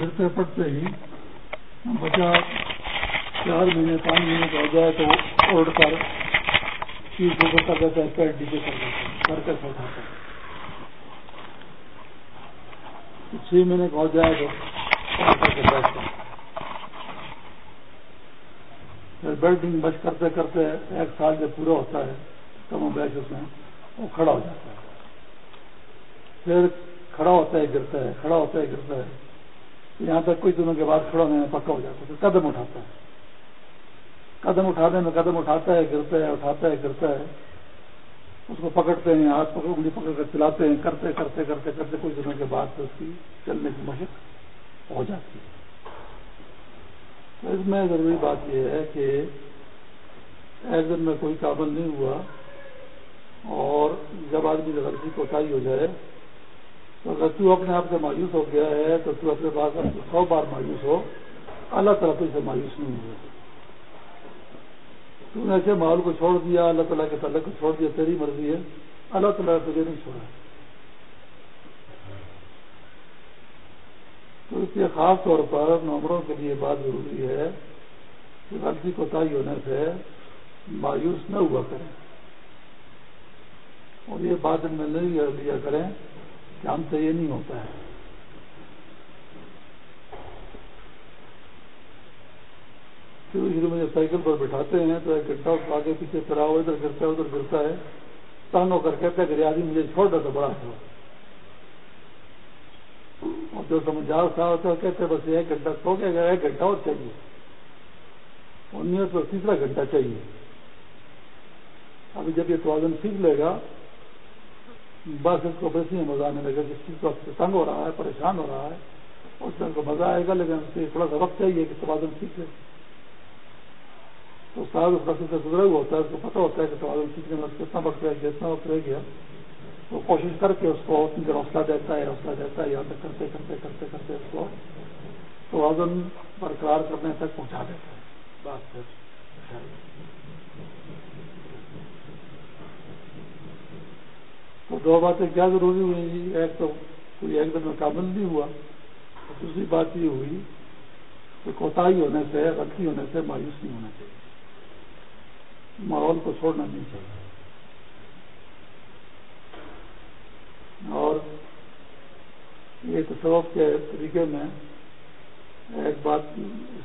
گرتے پڑتے ہی بچہ چار مہینے، پانچ مہینے کا ہو جائے تو وہ اڑ کر چیز کو کر دیتا ہے پیٹ ڈیجے کر دیتا ہے کر کے سو ہے۔ چھ مہینے کا ہو جائے تو پھر بیلڈنگ بچ کرتے کرتے ایک سال جب پورا ہوتا ہے، کم و بیچ اس میں وہ کھڑا ہو جاتا ہے۔ پھر کھڑا ہوتا ہے، گرتا ہے، کھڑا ہوتا ہے، گرتا ہے۔ یہاں تک کچھ دنوں کے بعد کھڑا ہونے میں پکا ہو جاتا ہے، پھر قدم اٹھاتا ہے۔ قدم اٹھانے میں قدم اٹھاتا ہے، گرتا ہے، اٹھاتا ہے، گرتا ہے۔ اس کو پکڑتے ہیں، ہاتھ پکڑ، انگلی پکڑ کر چلاتے ہیں، کرتے کرتے کرتے کرتے کچھ دنوں کے بعد اس کی چلنے کی مشق ہو جاتی ہے۔ اس میں ضروری بات یہ ہے کہ ایک دن میں کوئی قابل نہیں ہوا اور جب آدمی غلطی کوٹائی ہو جائے تو اگر تو اپنے آپ سے مایوس ہو گیا ہے، تو تو اپنے پاس سو بار مایوس ہو۔ اللہ تعالیٰ تو سے مایوس نہیں ہوا تو نے ایسے ماحول کو چھوڑ دیا، اللہ تعالیٰ کے تعلق کو چھوڑ دیا، تیری مرضی ہے۔ اللہ تعالیٰ تجھے نہیں چھوڑا۔ تو اس لیے خاص طور پر نمبروں کے لیے بات ضروری ہے کہ غلطی کو تائی ہونے سے مایوس نہ ہوا کریں۔ اور یہ بات ان میں نہیں لیا کریں۔ کہ ہم سے یہ نہیں ہوتا ہے۔ شروع شروع میں جب سائیکل پر بٹھاتے ہیں تو ایک گھنٹہ اس آگے پیچھے پھرا ہوا ادھر گرتا ہے، ادھر گرتا ہے۔ تنگ ہو کر اچھا۔ کہتے ہیں کہ ریاضی مجھے چھوڑ رہا تھا بڑا تھا اور جو سمجھاؤ تھا تو کہتے بس ایک گھنٹہ سو گیا ایک گھنٹہ اور چاہیے۔ اور نیت تو تیسرا گھنٹہ چاہیے۔ ابھی جب یہ توازن سیکھ لے گا بس اس کو ویسے ہی مزہ آنے لگے جس چیز کو تنگ ہو رہا ہے، پریشان ہو رہا ہے، اس میں کو مزہ آئے گا، لیکن اس سے تھوڑا سا وقت چاہیے کہ توازن سیکھے تو سال اس سے گزرا ہوا ہوتا ہے، اس کو پتا ہوتا ہے کہ توازن سیکھنے میں کتنا وقت رہ گیا اتنا وقت رہ گیا۔ وہ کوشش کر کے اس کو اتنی دیر حوصلہ دیتا ہے، حوصلہ دیتا ہے یہاں تک کرتے کرتے کرتے کرتے اس کو توازن برقرار کرنے تک پہنچا دیتا ہے۔ بات پھر تو دو باتیں کیا ضروری ہوئی جی؟ ایک تو کوئی ایک دن میں قابل نہیں ہوا، دوسری بات یہ ہوئی کہ کوتاہی ہونے سے، غلطی ہونے سے مایوس نہیں ہونا چاہیے۔ ماحول کو چھوڑنا نہیں چاہیے۔ اور یہ تصوف کے طریقے میں ایک بات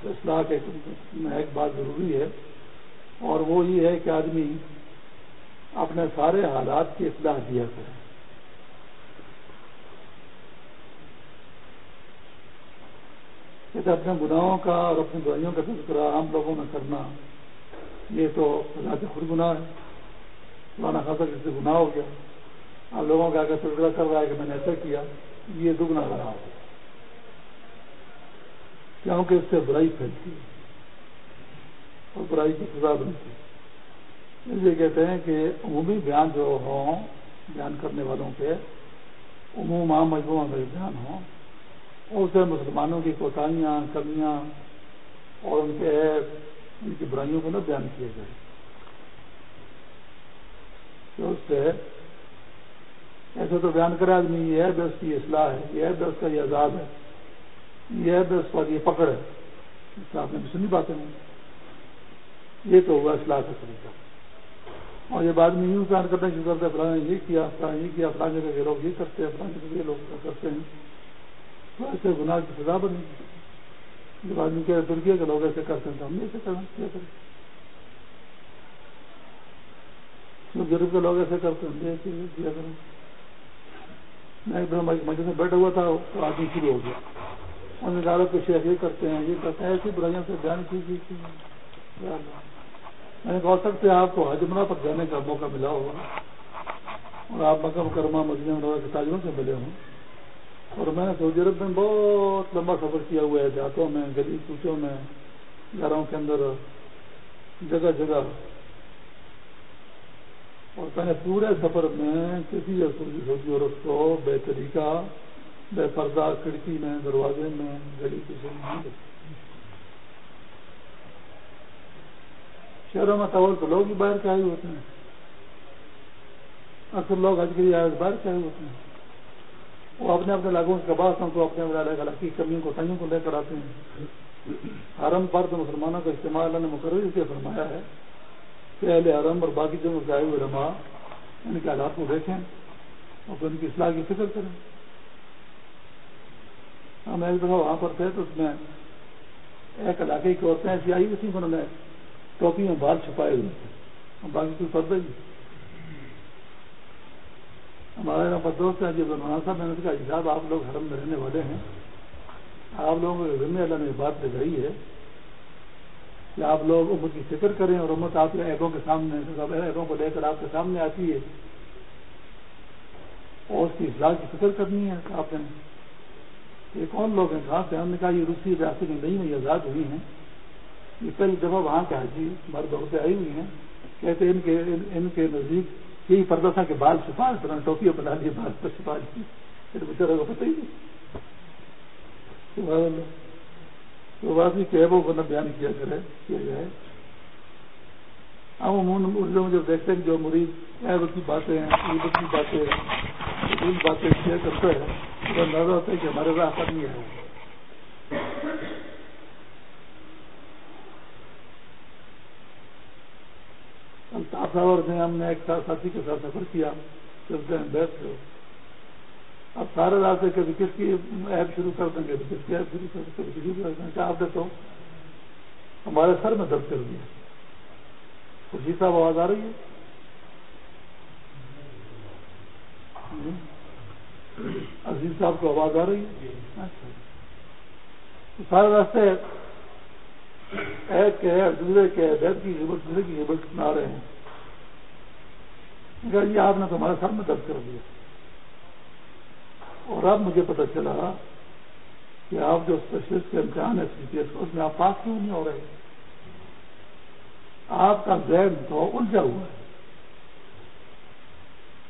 اصلاح کے میں ایک بات ضروری ہے، اور وہ یہ ہے کہ آدمی اپنے سارے حالات کی اصلاح دیا کرے کہ اپنے گناہوں کا اور اپنی دوائیوں کا تذکرہ عام لوگوں میں کرنا، یہ تو اللہ کے خود گناہ ہے۔ مولانا خاصا جس سے گناہ ہو گیا، آپ لوگوں کا اگر تذکرہ کر رہا ہے کہ میں نے ایسا کیا، یہ دگنا گناہ ہو گیا۔ کیونکہ اس سے برائی پھیلتی ہے اور برائی کی سزا بنتی ہے۔ اس لیے کہتے ہیں کہ عمومی بیان جو ہوں، بیان کرنے والوں کے، عموم عام مجموعہ میں بیان ہوں اسے مسلمانوں کی کوتاہیاں، کمیاں اور ان کے ان کی برائیوں کو نہ بیان کیا جائے تو اس سے ایسے تو بیان کرے آدمی، یہ ہے بے اس کی اصلاح ہے، یہ ہے بے اس کا یہ عذاب ہے، یہ ہے بے اس پر یہ پکڑ ہے۔ اس آپ نے سنی باتیں۔ نہیں یہ تو ہوا اصلاح کا طریقہ۔ اور یہ بعد میں یوں بیان کرنا شروع کرتے ہیں فلاں یہ کیا، فلاں یہ کیا، فلاں جگہ کے لوگ یہ کرتے ہیں، فلاں جگہ یہ لوگ کرتے ہیں۔ تو ایسے گناہ کی سزا بنے گی جب آدمی کہ ترکیے کے لوگ ایسے کرتے ہیں تو ہم ایسے کرنا کیا کریں؟ گرب کے لوگ ایسے کرتے ہیں کیا کریں؟ میں ایک دم مجھے میں بیٹھا ہوا تھا، تو آدمی شروع ہو گیا۔ انہوں نے کہا کہ شیخ یہ کرتے ہیں، یہ کرتے ہیں، ایسی برائیوں سے بیان کی میں نے کہہ سکتے آپ کو حجمرہ پر جانے کا موقع ملا ہوگا اور آپ مکہ مکرمہ مدینہ کے تاجروں سے ملے ہوں۔ اور میں نے سعودی عرب میں بہت لمبا سفر کیا ہوا ہے، دیہاتوں میں، گلی کوچوں میں گھروں کے اندر، جگہ جگہ۔ اور میں نے پورے سفر میں کسی سعودی عورت کو بے طریقہ، بے پردہ کھڑکی میں، دروازے میں، گلی کوچے میں۔ شہروں میں طور تو لوگ بھی باہر کے آئے ہوتے ہیں۔ اکثر لوگ آج کے لیے باہر کے آئے ہوتے ہیں۔ وہ اپنے اپنے لاگوں کے بعد کو اپنے الگ کی کمیوں کو تنگوں کو لے کر آتے ہیں۔ حرم پر تو مسلمانوں کا استعمال اللہ نے مقرر سے فرمایا ہے کہ اہل حرم اور باقی جگہوں سے آئے ہوئے رما ان کے حالات کو دیکھیں اور پھر ان کی اصلاح کی فکر کریں۔ ہم ایک دفعہ وہاں پر تھے تو اس میں ایک علاقے کی عورتیں ایسی آئی اسی انہوں نے ٹوپی میں بال چھپائے ہوئے تھے۔ باقی کوئی پردہ ہی ہمارے یہاں پر دوست ہیں جب صاحب میں نے کہا جی صاحب، آپ لوگ حرم میں رہنے والے ہیں۔ آپ لوگوں کے ذمہ اللہ نے بات لگائی ہے کہ آپ لوگ امت کی فکر کریں اور امت آپ کے ایپوں کے سامنے ایپوں کو لے کر آپ کے سامنے آتی ہے۔ اور اس کی اصلاح کی فکر کرنی ہے آپ نے۔ یہ کون لوگ ہیں؟ کہاں سے؟ ہم نے کہا یہ روسی ریاست میں نہیں ہوئی آزاد ہوئی ہیں۔ یہ پہلی دفعہ وہاں کے حاجی مرد عورتیں آئی ہوئی ہیں، کہتے ان کے ان کے نزدیک یہی پردہ تھا کہ بال چھپا پرانا ٹوپیاں بنا لیے بال پر چھپا لی۔ پھر بچاروں کو پتہ ہی نہیں۔ تو واضح کہ وہ بنا بیان کیا کرے کیا جائے ہم مریضوں میں جب دیکھتے ہیں جو مریض ایب کی باتیں عید کی باتیں باتیں کیا کرتا ہے تو اندازہ ہوتا ہے کہ ہمارے راہ پر نہیں ہے۔ الطاف صاحب نے ہم نے ایک ساتھی کے ساتھ سفر کیا چلتے ہیں بیٹھ کے اب سارے راستے کبھی کس کی ایپ شروع کر دیں گے کس کی ایپ شروع کر دیں کبھی کسی کر دیں آپ دیتا ہوں ہمارے سر میں درد کر دیا خوشی صاحب، آواز آ رہی ہے؟ عزیز صاحب کو آواز آ رہی ہے؟ اچھا۔ سارے راستے ایک کے ہے دوسرے کے بیت کی ہمت دوسرے کی ہمت آ رہے ہیں۔ جی آپ نے تو ہمارے سر میں درد کر دیا۔ اور اب مجھے پتہ چلا کہ آپ جو اسپیشلسٹ کے امتحان ہے سی پی ایس اس میں آپ پاس کیوں نہیں ہو رہے؟ آپ کا ذہن تو الجھا ہوا ہے۔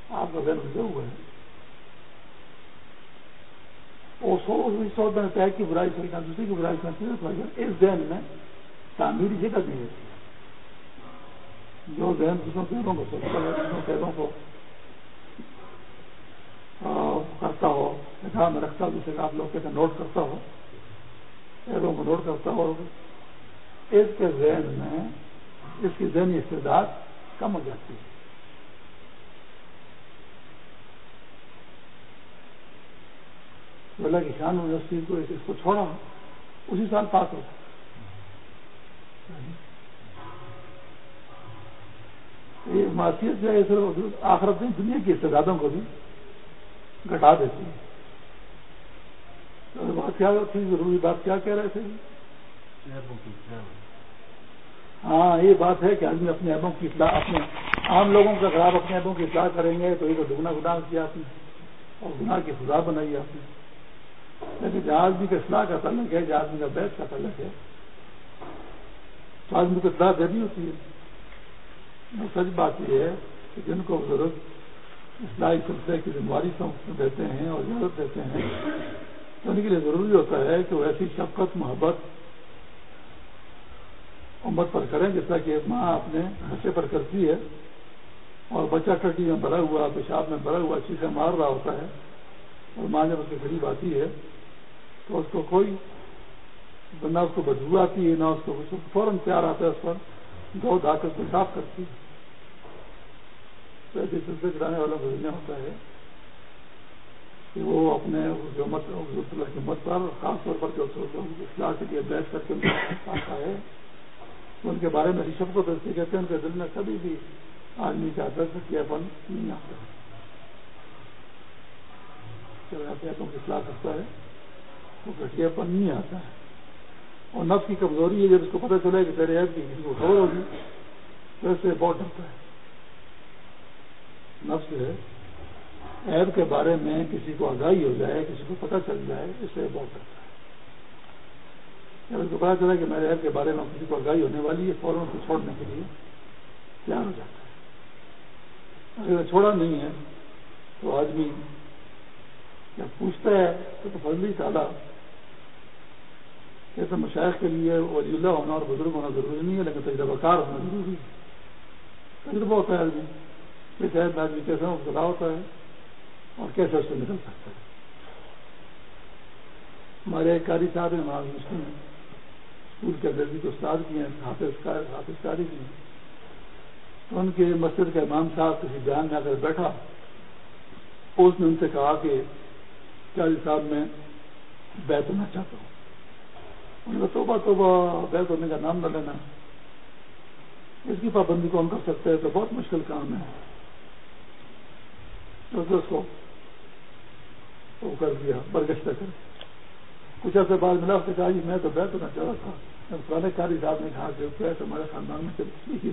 آپ کا ذہن الجھا ہوا ہے۔ اور سو سو دن طے کی برائی سرکار دوسری کی برائی کرتی اس ذہن میں تعمیری جگہ نہیں ہے۔ جو ذہن دوسروں پیروں کو سوچتا ہے دوسروں پیروں کو۔ کرتا ہو نگاہ میں رکھتا ہو، جسے آپ لوگ کہتے ہیں نوٹ کرتا ہو۔ ایروں کو نوٹ کرتا ہو۔ اس کے ذہن میں اس کی ذہنی استعداد کم ہو جاتی ہے۔ اللہ کی شان یونیورسٹی کو اس کو چھوڑا، اسی سال پاس ہو۔ یہ معاشیت جو ہے صرف آخرت نہیں دنیا کی استعدادوں کو بھی گھٹا دیتی ہے۔ بات کیا تھی ضروری بات کیا کہہ رہے تھے ہاں یہ بات ہے کہ آدمی اپنے ایبوں کی اطلاع اپنے عام لوگوں کا آپ اپنے ایبوں کی اطلاع کریں گے تو یہ تو دگنا گناہ کیا آپ نے اور گناہ کی سزا بنائی آپ نے لیکن جہاں آدمی کا اصلاح کا تعلق ہے جہاں آدمی کا بیچ کا تعلق ہے آدمی کو اطلاع دینی ہوتی ہے۔ سچ بات یہ ہے کہ جن کو بزرگ اصلاحی سلسلے کی ذمہ داری دیتے ہیں اور اجازت دیتے ہیں، تو ان کے لیے ضروری ہوتا ہے کہ وہ ایسی شفقت، محبت امت پر کریں جیسا کہ ماں اپنے بچے پر کرتی ہے اور بچہ ٹٹی میں بھرا ہوا، پیشاب میں بھرا ہوا چیزیں مار رہا ہوتا ہے اور ماں جب اس کے قریب آتی ہے تو اس کو کوئی نہ اس کو بدبو آتی ہے، نہ اس کو فوراً پیار آتا ہے، اس پر دو دھا کر صاف کرتی ہے۔ ایسے سلسلے کرانے والوں کو ہوتا ہے کہ وہ اپنے مت کی مت پر، خاص طور پر جو اصلاح کے لیے بیٹھ کر کے آتا ہے، ان کے بارے میں رشب کو درستی کہتے ہیں، ان کے دل میں کبھی بھی آدمی کا درد کیا پن نہیں آتا۔ اصلاح کرتا ہے تو گٹیا پن نہیں آتا ہے۔ اور نفس کی کمزوری ہے، جب اس کو پتہ چلے کہ تیرے ایپ کی کسی کو خبر ہوگی، تو اس سے بہت ڈرتا ہے۔ نفس ہے، عیب کے بارے میں کسی کو آگاہی ہو جائے، کسی کو پتہ چل جائے، اس سے بہت کرتا ہے۔ جب اس کو پتا چلا کہ میرے عیب کے بارے میں کسی کو آگاہی ہونے والی ہے، فوراً کو چھوڑنے کے لیے تیار ہو جاتا ہے۔ اگر چھوڑا نہیں ہے، تو آدمی جب پوچھتا ہے تو فضلی تعالیٰ کہتے مشاعر کے لیے ولی اللہ ہونا اور بزرگ ہونا ضروری نہیں ہے، لیکن تجربہ کار ہونا ضروری ہے۔ تجربہ ہوتا ہے آدمی کہ شاید آدمی کیسے مبتلا ہوتا ہے اور کیسے اس سے نکل سکتا ہے۔ ہمارے کاری صاحب ہیں وہاں مسلم ہیں۔ اسکول کے اندر بھی تو استاد کی ہیں، حافظ حافظ کاری ہیں۔ تو ان کے مسجد کا امام صاحب کسی بیان میں آ کر بیٹھا، اس نے ان سے کہا کہ قاری صاحب، میں بیت ہونا چاہتا ہوں۔ ان کا توبہ توبہ بیت ہونے کا نام نہ لینا۔ اس کی پابندی کون کر سکتے ہیں تو بہت مشکل کام ہے۔ اس کو وہ کر دیا، برگشتہ کر کچھ عرصے بعد ملا، اس نے کہا جی میں تو بیت ہونا چاہ رہا تھا پرانے کاری صاحب نے کہا کہ بیت ہمارے خاندان میں چلتی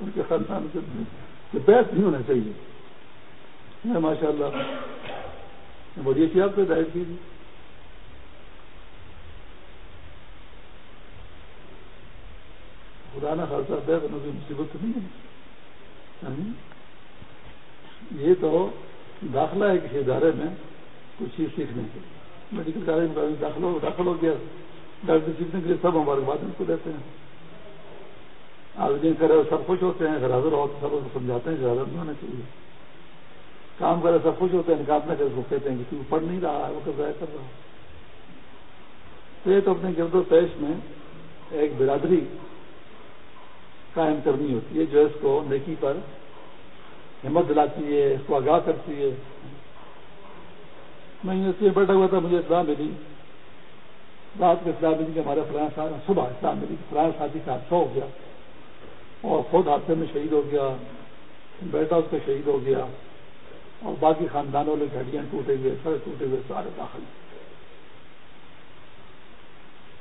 ان کے خاندان میں چلتی بیت نہیں ہونا چاہیے۔ ماشاء اللہ بڑی اچھی آپ کو ہدایت کی۔ تھی خاصا بیت ہونے کی مصیبت نہیں ہے۔ یہ تو داخلہ ہے کسی ادارے میں کچھ چیز سیکھنے کے میڈیکل کالج میں داخل ہو داخل ہو گیا۔ ڈاکٹر سیکھنے کے لیے سب ہمارے بات ان کو دیتے ہیں۔ آپ جن کرے سب خوش ہوتے ہیں اگر حاضر ہو تو سب کو سمجھاتے ہیں کہ حاضر نہیں ہونا چاہیے۔ کام کرے سب خوش ہوتے ہیں کام نہ کرے وہ کہتے ہیں کہ تو پڑھ نہیں رہا ہے، وہ تو ضائع کر رہا تو یہ تو اپنے گرد و پیش میں ایک برادری قائم کرنی ہوتی ہے، جو اس کو نیکی پر ہمت دلاتی ہے، اس کو آگاہ کرتی ہے۔ میں یونیورسٹی میں بیٹھا ہوا تھا، مجھے اطلاع ملی۔ رات کو اطلاع ملی کہ ہمارے فلاں صبح اطلاع ملی فلاں ساتھی کا حادثہ ہو گیا اور خود حادثے میں شہید ہو گیا، بیٹا اس کا شہید ہو گیا اور باقی خاندانوں والے گھڑیاں ٹوٹے ہوئے سڑے ٹوٹے ہوئے، سارے داخل۔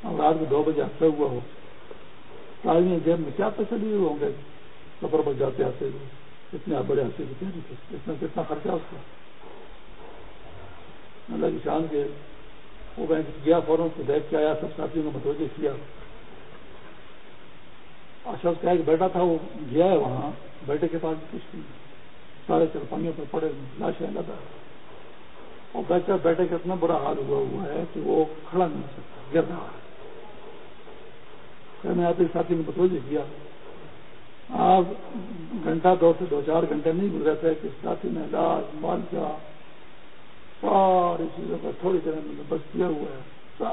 اور رات کو دو بجے حادثہ ہوا ہو۔ تعلیم جیب میں کیا پیسے لیے ہوں گے؟ سفر پر جاتے آتے ہوئے۔ اتنے بڑے حادثے کی تیاری اتنا کتنا خرچہ اس کا۔ اللہ کی شان کے وہ بینک گیا فوراً کو دیکھ کے آیا، سب ساتھیوں کو متوجہ کیا۔ اچھا اس کا ایک بیٹا تھا، وہ گیا ہے وہاں۔ بیٹے کے پاس کچھ نہیں۔ سارے چرپائیوں پر پڑے لاشیں لگا۔ اور بیٹا بیٹے کا اتنا برا حال ہوا ہوا ہے کہ وہ کھڑا نہیں ہو سکتا گر رہا ہے میں نے آتے ساتھی نے متوجہ کیا؟ آپ گھنٹہ دو سے دو چار گھنٹے نہیں گزرے تھے کہ ساتھی نے علاج، مال کا ساری چیزوں کا تھوڑی دیر میں بس کیا ہوا ہے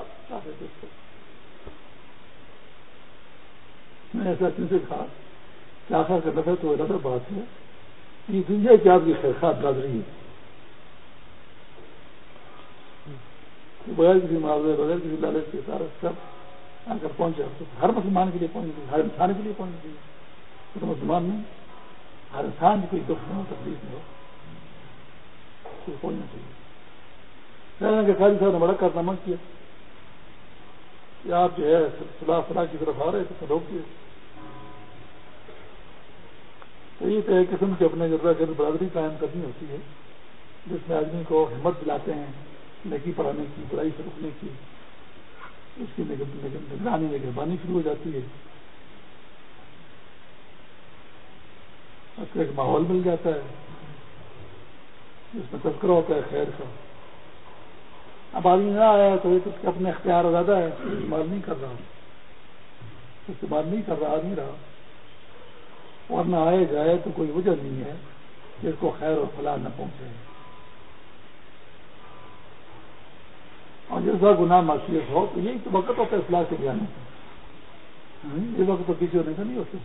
میں ایسا کن سے کہا کہ آخر کا نفر تو الگ بات ہے۔ یہ دنیا کی آپ کی خیرخات برادری ہے۔ بغیر کسی معاوضے، بغیر کسی لالچ کے سارا سب آ کر پہنچا ہر مسلمان کے لیے پہنچ گئی ہر انسان کے لیے پہنچ گئی تو مسلمان نہیں، ہر انسان کی کوئی دکھ نہ ہو تکلیف نہ ہو۔ پہنچنا چاہیے۔ کہ صاحب نے بڑا کارنامہ کیا۔ کہ آپ جو ہے فلاح فلاح کی طرف آ رہے تھے روک دیے تو یہ تو ایک قسم کی اپنے گرد برادری قائم کرنی ہوتی ہے، جس میں آدمی کو ہمت دلاتے ہیں، نیکی پڑھانے کی، برائی سے رکنے کی۔ اس کی نگرانی نگربانی شروع ہو جاتی ہے۔ اس کا ایک ماحول مل جاتا ہے۔ جس میں تذکرہ ہوتا ہے خیر کا۔ اب آدمی نہ آیا تو اس کے اپنے اختیار زیادہ ہے استعمال نہیں کر رہا۔ استعمال نہیں کر رہا نہیں رہا۔ اور نہ آئے جائے تو کوئی وجہ نہیں ہے کہ اس کو خیر اور فلاح نہ پہنچے۔ اور جس بار گناہ معصیت ہو تو یہی تو وقت ہوتا ہے اصلاح کے لیے آنے کا یہ وقت تو پیچھے ہونے کا نہیں ہوتا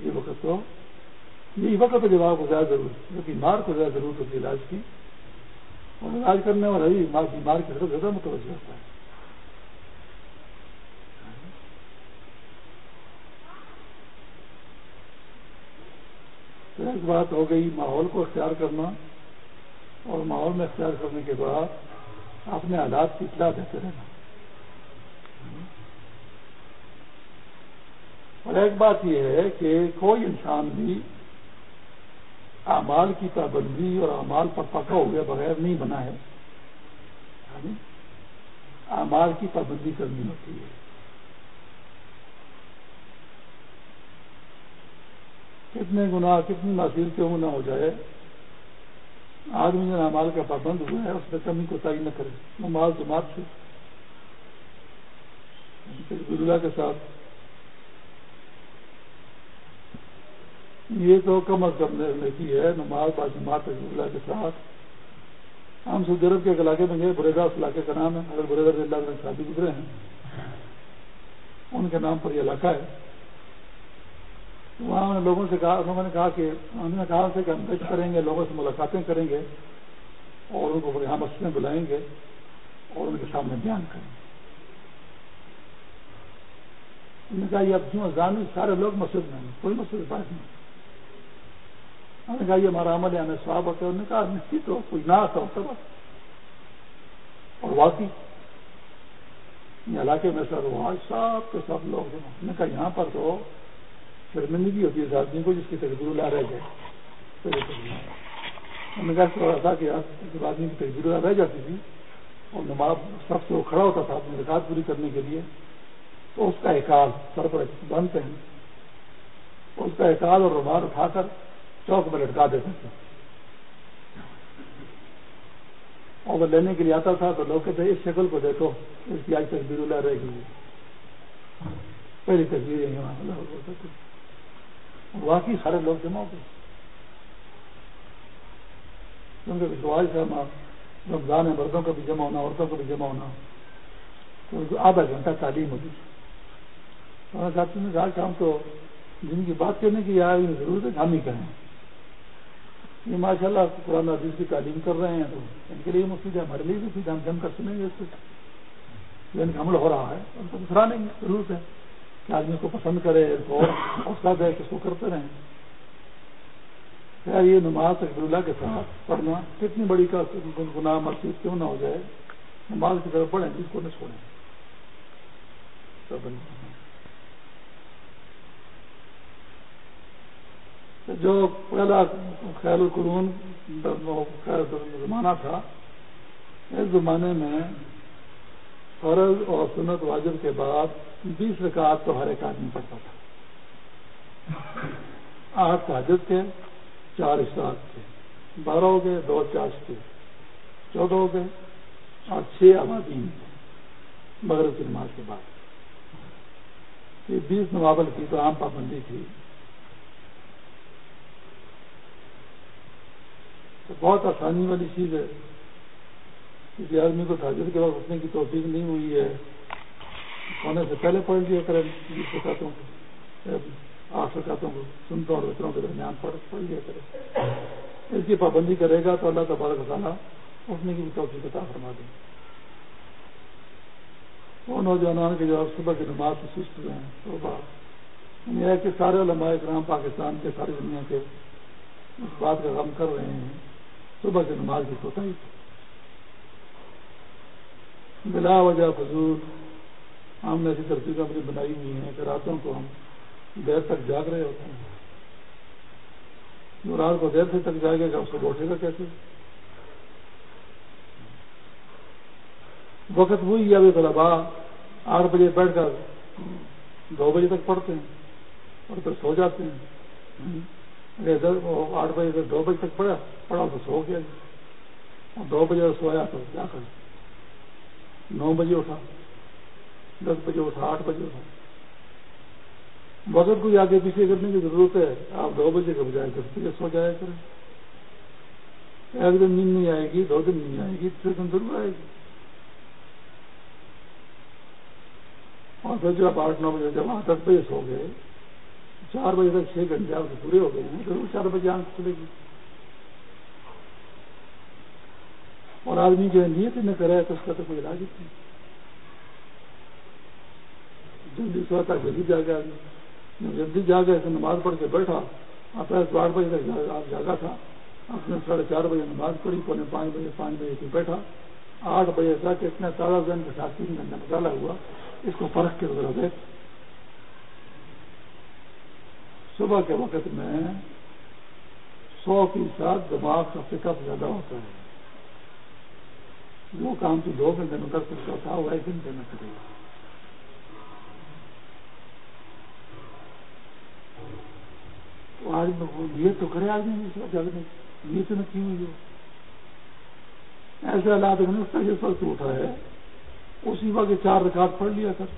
یہ وقت تو یہی وقت تو جب آپ کو زیادہ ضرورت ہے بیمار کو زیادہ ضرورت ہوتی ہے علاج کی اور علاج کرنے والا ہی بیمار کی طرف زیادہ متوجہ ہوتا ہے تو ایک بات ہو گئی ماحول کو اختیار کرنا اور ماحول میں اختیار کرنے کے بعد اپنے حالات کی اطلاع دیتے رہنا۔ اور ایک بات یہ ہے کہ کوئی انسان بھی اعمال کی پابندی اور اعمال پر پکا ہوئے بغیر نہیں بنا ہے یعنی اعمال کی پابندی کرنی ہوتی ہے۔ کتنے گناہ، کتنی معصیل کیوں نہ ہو جائے آدمی جو امال کا پابند ہوا ہے، اس میں کمی کو تعین نہ کرے۔ نماز جماعت سے۔ اللہ کے ساتھ۔ یہ تو کم از کم کی ہے، نماز با جماعت اللہ کے ساتھ۔ ہم سعودی عرب کے ایک علاقے میں گئے بریدا اس علاقے کا نام ہے۔ اگر بریدا اللہ کے شادی گزرے ہیں، ان کے نام پر یہ علاقہ ہے۔ وہاں انہوں نے لوگوں سے کہا لوگوں نے کہا کہ، انہوں نے کہا کہ ہم بیچ کریں گے، لوگوں سے ملاقاتیں کریں گے اور ان کو یہاں مسجد میں بلائیں گے اور ان کے سامنے بیان کریں گے۔ انہوں نے کہا، یہ اب کیوں جان سارے لوگ مسجد میں ہیں، کوئی مسجد بات نہیں۔ ہم نے کہا، یہ ہمارا عمل ہے، ہمیں سواب ہوتا ہے۔ انہوں نے کہا نہیں تو، کوئی نہ آتا ہوتا بس۔ اور واقعی، یہ علاقے میں سر وہاں سب کے سب لوگ جمع نے کہا، یہاں پر تو شرمندگی ہوتی ہے اس آدمی کو جس کی تقبیر اللہ رہ جائے ہم نے کہا تھا کہ جب آدمی کی تقبیر اللہ رہ جاتی تھی اور نماز سب سے وہ کھڑا ہوتا تھا اپنی رکاط پوری کرنے کے لیے تو اس کا احکال سر پر بنتے ہیں اس کا احکال اور رومال اٹھا کر چوک میں لٹکا دیتے تھے اور وہ لینے کے لیے آتا تھا تو لوگ کہتے اس شکل کو دیکھو اس کی آج تصویر اللہ رہ گئی پہلی تصویر واقعی سارے لوگ جمع ہو گئے۔ کیونکہ وشواس ہے رمضان ہے مردوں کا بھی جمع ہونا، عورتوں کا بھی جمع ہونا، تو آدھا گھنٹہ تعلیم ہوتی صاحب نے کہا کہ ہم تو جن کی بات کرنے کی ضرورت ہے ہم ہی کہیں۔ یہ ماشاء اللہ قرآن عزیز کی تعلیم کر رہے ہیں، تو ان کے لیے مفید ہے، ہمارے لیے بھی ہم جم کر سنیں گے اس سے یعنی حمل ہو رہا ہے، ان کو دوسرا نہیں ضرورت ہے۔ آدمی کو پسند کرے کو حوصلہ دے کہ اس کو کرتے رہیں۔ خیر، یہ نماز اکبر اللہ کے ساتھ پڑھنا کتنی بڑی کا گناہ مسجد کیوں نہ ہو جائے، نماز کی طرف پڑھیں جس کو نہ چھوڑیں۔ جو پہلا خیر القرون زمانہ تھا، اس زمانے میں فرض اور سنت واجب کے بعد بیس رکعت تو ہر ایک آدمی پڑتا تھا آٹھ تاجد کے چار اشتہار کے بارہ ہو گئے، دو چاش کے چودہ ہو گئے اور چھ آبادی مغرب کی نماز کے بعد۔ یہ بیس نوابل کی تو عام پابندی تھی۔ تو بہت آسانی والی چیز ہے۔ کسی آدمی کو تاجر کے بعد اٹھنے کی توفیق نہیں ہوئی ہے۔ سونے سے پہلے پڑھ لیا کریں بیس رکاتوں کو آٹھ رکاتوں کو سنتوں اور بچوں کے درمیان پڑھ پڑھ لیا کرے۔ اس کی پابندی کرے گا تو اللہ تبارک تعالیٰ اٹھنے کی بھی توفیق عطا فرما دیں وہ نوجوان کے جو صبح کی نماز سے سست ہوئے ہیں تو بات یعنی یہ ہے کہ سارے علماء اکرام پاکستان کے، ساری دنیا کے اس بات کا غم کر رہے ہیں۔ صبح کی نماز کی کوتا ہی بلا وجہ فضول ہم نے ایسی ترتیب اپنی بنائی ہوئی ہیں کہ راتوں کو ہم دیر تک جاگ رہے ہوتے ہیں۔ جو رات کو دیر سے تک جاگے گا، اس کو بوٹے گا کیسے وقت وہی ابھی طلبا آٹھ بجے بیٹھ کر دو بجے تک پڑھتے ہیں اور پھر سو جاتے ہیں۔ آٹھ بجے سے دو بجے تک پڑھا پڑھا تو سو گیا جی۔ اور دو بجے سویا تو کیا کر نو بجے اٹھا، دس بجے اٹھا، آٹھ بجے اٹھا۔ وقت کو آگے پیچھے کرنے کی ضرورت ہے، آپ دو بجے کے بجائے دس بجے سو جایا کریں۔ ایک دن نیند نہیں آئے گی، دو دن نہیں آئے گی، تیسرے دن ضرور آئے گی۔ اور پھر جب آٹھ، نو بجے، جب آٹھ دس بجے سو گئے، چار بجے تک چھ گھنٹے آپ کے پورے ہو گئے ہیں، ضرور چار بجے آنکھ کھلے گی۔ اور آدمی جو ہے نیت نہ کرے تو اس کا تو کوئی علاج ہی نہیں۔ جلدی سوتا جلدی جاگے آدمی۔ جلدی جاگے تو نماز پڑھ کے بیٹھا۔ آپ آٹھ بجے تک آپ جاگا تھا۔ آپ نے ساڑھے چار بجے نماز پڑھی، پونے پانچ بجے پانچ بجے سے بیٹھا۔ آٹھ بجے تک اتنے تازہ دن کے ساتھ تین گھنٹے مطالعہ ہوا۔ اس کو فرق کے ضرورت ہے صبح کے وقت میں سو فیصد دماغ کا پک اپ زیادہ ہوتا ہے۔ جو کام تو دو گھنٹے میں کر سکتا تھا وہ ایک گھنٹے میں کرے گا۔ آج یہ تو کرے آدمی جگہ یہ تو نہ کیوں ہوئی ایسے حالات میں اس کا جس وقت اٹھا ہے، اسی وقت چار رکعت پڑھ لیا کر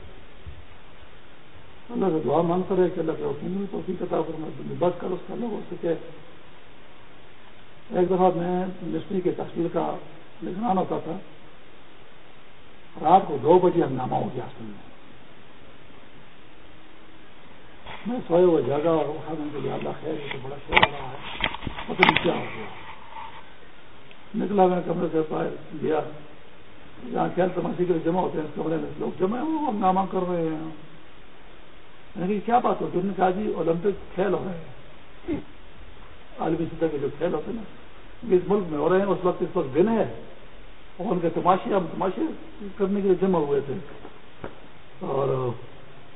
اللہ سے دعا مانگتا رہے کہ اللہ کے توفیق عطا فرما بس کر اس کا لوگ ہو سکے ایک دفعہ میں مستری کے تشکیل کا لکھنا ہوتا تھا۔ رات کو دو بجے ہنگامہ ہو گیا سننے میں۔ میں سوئے ہوئے جگہ اور اٹھا دیں کہ اللہ خیر تو بڑا شور ہو رہا ہے۔ پتہ نہیں کیا ہو گیا۔ نکلا میں کمرے سے باہر گیا۔ جہاں کھیل تماشی کے جمع ہوتے ہیں، اس کمرے میں لوگ جمع ہوں ہنگامہ کر رہے ہیں۔ لیکن کیا بات ہوتی ہے کہا جی اولمپک کھیل ہو رہے ہیں۔ عالمی سطح کے جو کھیل ہوتے ہیں نا اس ملک میں ہو رہے ہیں، اس وقت اس وقت دن ہے۔ اور ان کے تماشے، ہم تماشے کرنے کے لیے جمع ہوئے تھے۔ اور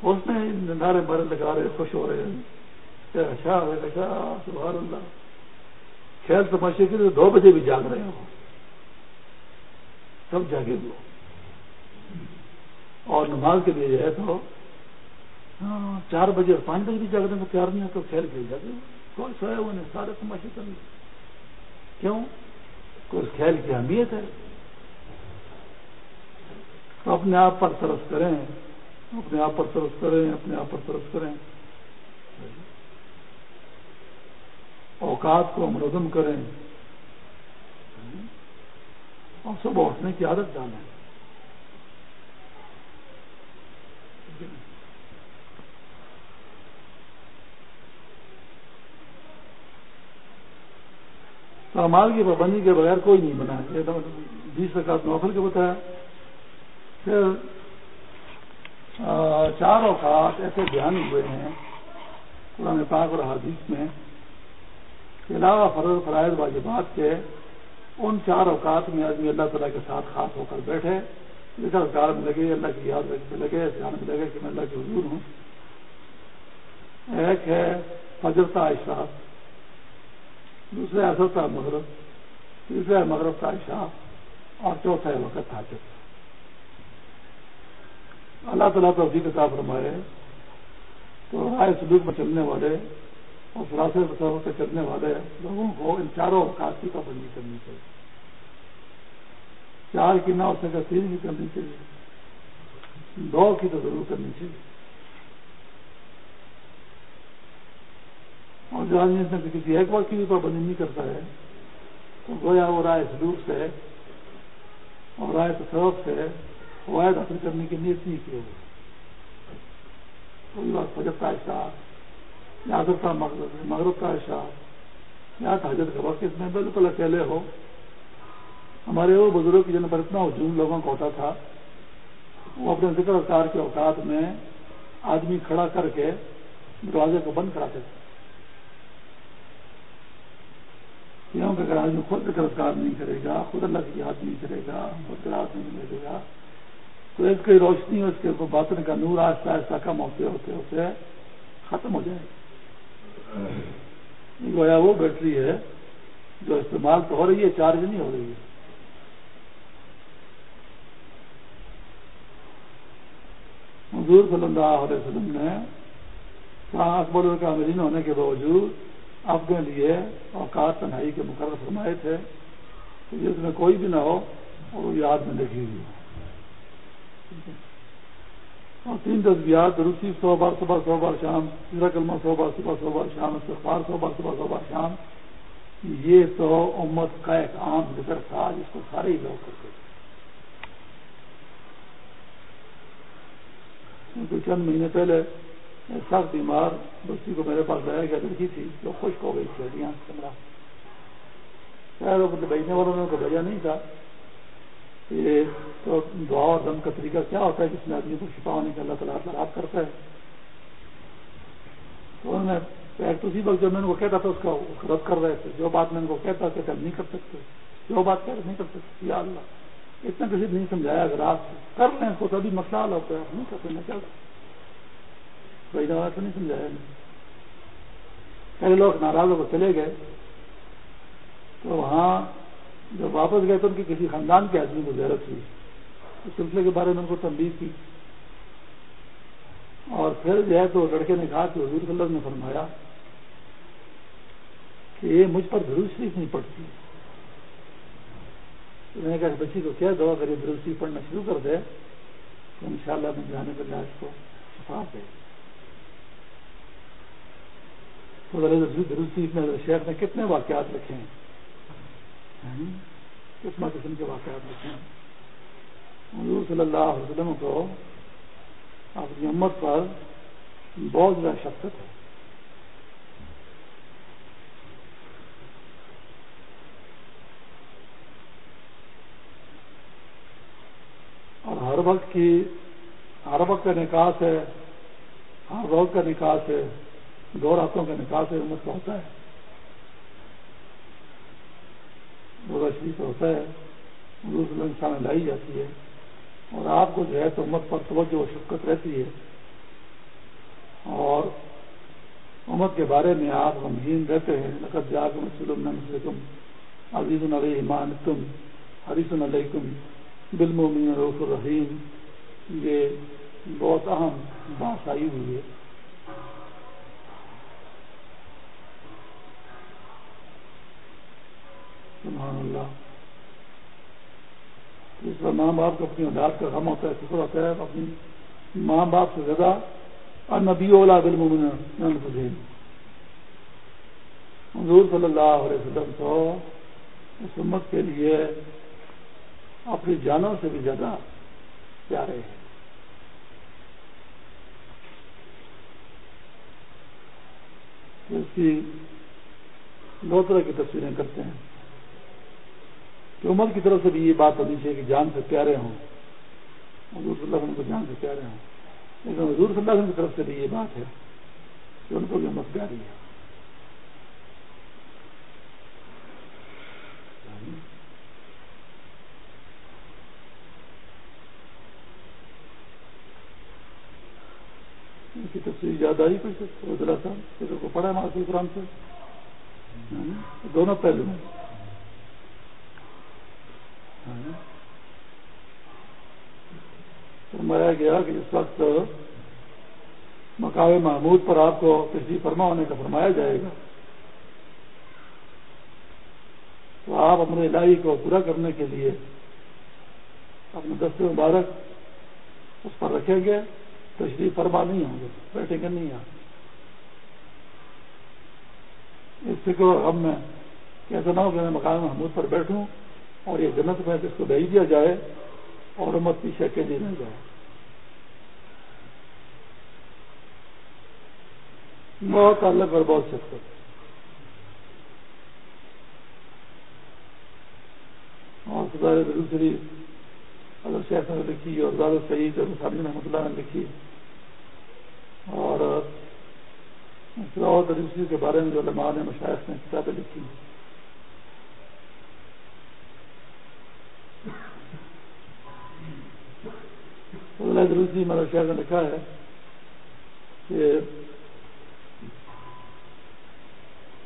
اس نے نعرے بارے لگا رہے، خوش ہو رہے ہیں۔ اچھا اچھا سبحان اللہ کھیل تماشے کے لیے دو بجے بھی جاگ رہے ہو سب جاگے ہوئے اور نماز کے لیے جو ہے تو ہاں، چار بجے اور پانچ بجے بھی جاگنے کو تیار نہیں ہے، تو کھیل کھیل جاتے کوئی سویا ہوا نہیں، سارے تماشے کر لیے۔ کیوں؟ کوئی کھیل کی اہمیت ہے؟ تو اپنے آپ پر ترس کریں، اپنے آپ پر ترس کریں، اپنے آپ پر ترس کریں۔ اوقات کو منظم کریں۔ اور صبح اٹھنے کی عادت ڈالیں تو کی پابندی کے بغیر کوئی نہیں بنا بیس رکعت نوفل کے بتایا۔ پھر چار اوقات ایسے دھیان ہوئے ہیں قرآن پاک اور حدیث میں کے علاوہ فرض فرائض واجبات کے ان چار اوقات میں آدمی اللہ تعالیٰ کے ساتھ خاص ہو کر بیٹھے۔ ادھر کار میں لگے، اللہ کی یاد رکھنے لگے دھیان میں لگے کہ میں اللہ کے حضور ہوں۔ ایک ہے فجرتا عائشہ دوسرا اثرتا مغرب تیسرا مغرب کا عائشہ اور چوتھا ہے وقت حاجت اللہ تعالیٰ تو ابھی کتاب فرمائے۔ تو رائے سلوک میں چلنے والے اور فلاسے پہ چلنے والے لوگوں کو ان چاروں اوقات کی پابندی کرنی چاہیے۔ چار کی نہ ہو سکے تین کی کرنی چاہیے۔ دو کی تو ضرور کرنی چاہیے۔ اور جو آدمی اس میں کسی ایک وقت کی پابندی نہیں کرتا ہے۔ تو گویا وہ رائے سلوک سے اور رائے تصوف سے فوائد حاصل کرنے کی نیت نہیں کی ہوگی کوئی بات فجر کا احساس یا حضرت مغرب کا احساس یا حجرت کا وقت اس میں بالکل اکیلے ہو۔ ہمارے وہ بزرگ کی جن پر اتنا ہجوم لوگوں کو ہوتا تھا، وہ اپنے ذکر اذکار کے اوقات میں آدمی کھڑا کر کے دروازے کو بند کراتے تھے۔ کیونکہ اگر آدمی خود ذکر اذکار نہیں کرے گا، خود اللہ کی یاد نہیں کرے گا، خود گراس نہیں ملے گا، تو اس کی روشنی، اس کے باطن کا نور آہستہ آہستہ کم ہوتے ہوتے ہوتے ختم ہو جائے گویا وہ بیٹری ہے جو استعمال تو ہو رہی ہے، چارج نہیں ہو رہی ہے۔ حضور صلی اللہ علیہ وسلم نے اکبر کا مدین ہونے کے باوجود اپنے لیے اوقات تنہائی کے مقرر فرمائے تھے جس میں کوئی بھی نہ ہو اور وہ یاد میں لکھی ہوئی ہو اور تین تصویرات روسی سو بار صبح سو بار شام تیسرا کلمہ سو بار صبح سو بار شام، استغفار سو بار صبح سو بار شام۔ یہ تو امت کا ایک عام ذکر تھا جس کو سارے ہی لوگ کرتے تھے۔ چند مہینے پہلے سخت بیمار بچی کو میرے پاس لایا گیا لڑکی تھی، جو خشک ہو گئی تھی ہڈیاں کمرہ خیر بھیجنے والوں نے ان کو بھیجا نہیں تھا۔ یہ تو دعا اور دم کا طریقہ کیا ہوتا ہے جس میں آدمی کو چھپا ہونے کا اللہ تعالیٰ خراب کرتا ہے؟ تو انہوں نے ایک اسی وقت جب میں ان کو کہتا تھا، اس کا رد کر رہے تھے۔ جو بات میں ان کو کہتا کہ ہم نہیں کر سکتے۔ جو بات کہہ نہیں کر سکتے۔ یا اللہ، اتنا کسی نہیں سمجھایا، اگر آپ کر لیں تو تبھی مسئلہ حل ہوتا ہے۔ نہیں کرتے میں کیا بھائی نواز تو نہیں سمجھایا کئی لوگ ناراض ہو کر چلے گئے۔ تو وہاں جب واپس گئے تو ان کی کسی خاندان کے آدمی کو زیرت ہوئی۔ اس سلسلے کے بارے میں ان کو تنبیہ کی۔ اور پھر جو ہے تو لڑکے نے کہا کہ حضور صلی اللہ نے فرمایا کہ یہ مجھ پر دروس شریف نہیں پڑتی میں نے کہا بچی کو کیا دعا کرے دروس شریف پڑھنا شروع کر دے تو ان شاء اللہ میں جانے پر جائے اس کو شفا دے۔ تو شہر نے کتنے واقعات رکھے ہیں؟ قسم قسم کے واقعات لکھے ہیں؟ حضور صلی اللہ علیہ وسلم کو اپنی امت پر بہت زیادہ شفقت ہے۔ اور ہر وقت کی ہر وقت کا نکاح ہے، ہر روز کا نکاح ہے۔ دو راتوں کا نکاح ہے امت کا ہوتا ہے۔ روزہ شریف ہوتا ہے۔ حضور انسان لائی جاتی ہے۔ اور آپ کو جو ہے تو امت پر توجہ و شفقت رہتی ہے۔ اور امت کے بارے میں آپ غمگین رہتے ہیں۔ نقد جا کم سلم تم عزیز علیہ ایمان تم حریث علیکم بالمومن رف الرحیم۔ یہ بہت اہم بات آئی ہوئی ہے۔ سبحان اللہ۔ اس پر ماں باپ کو اپنی اولاد کا غم ہوتا ہے فکر ہوتا ہے، اپنی ماں باپ سے زیادہ اور نبی اولا حضور صلی اللہ علیہ وسلم کو اس امت کے لیے اپنی جانوں سے بھی زیادہ پیارے ہیں۔ اس کی دو طرح کی تصویریں کرتے ہیں۔ کہ عمر کی طرف سے بھی یہ بات ہونی چاہیے کہ جان سے پیارے ہوں۔ حضور صلی اللہ علیہ وسلم کو جان سے پیارے ہوں۔ لیکن حضور صلی اللہ علیہ وسلم کی طرف سے بھی یہ بات ہے کہ ان کو بھی امت پیاری ہے۔ ان کی تفصیل یاد آئی کچھ؟ کوئی صاحب کو پڑھا ہے مارسی قرآن سے۔ ہاں، دونوں پہلو ہیں۔ فرمایا گیا کہ اس وقت مقام محمود پر آپ کو کسی فرما ہونے کا فرمایا جائے گا۔ تو آپ اپنے الہی کو پورا کرنے کے لیے اپنے دست مبارک اس پر رکھیں گے، تشریف فرما نہیں ہوں گے، بیٹھیں گے نہیں آپ اس فکر اور غم میں ایسا نہ ہو کہ میں مقام محمود پر بیٹھوں۔ اور یہ جنت میں اس کو بھیج دیا جائے اور امت پیچھے کے لیے نہیں جائے۔ بہت الگ اور بہت شکر اور خدا دوسری اگر شیخ نے لکھی اور زیادہ سعید اور سامنے رحمۃ اللہ نے لکھی۔ اور دوسری کے بارے میں جو علماء نے مشاعر نے کتابیں لکھی۔ دروسی میرا شہر نے لکھا ہے کہ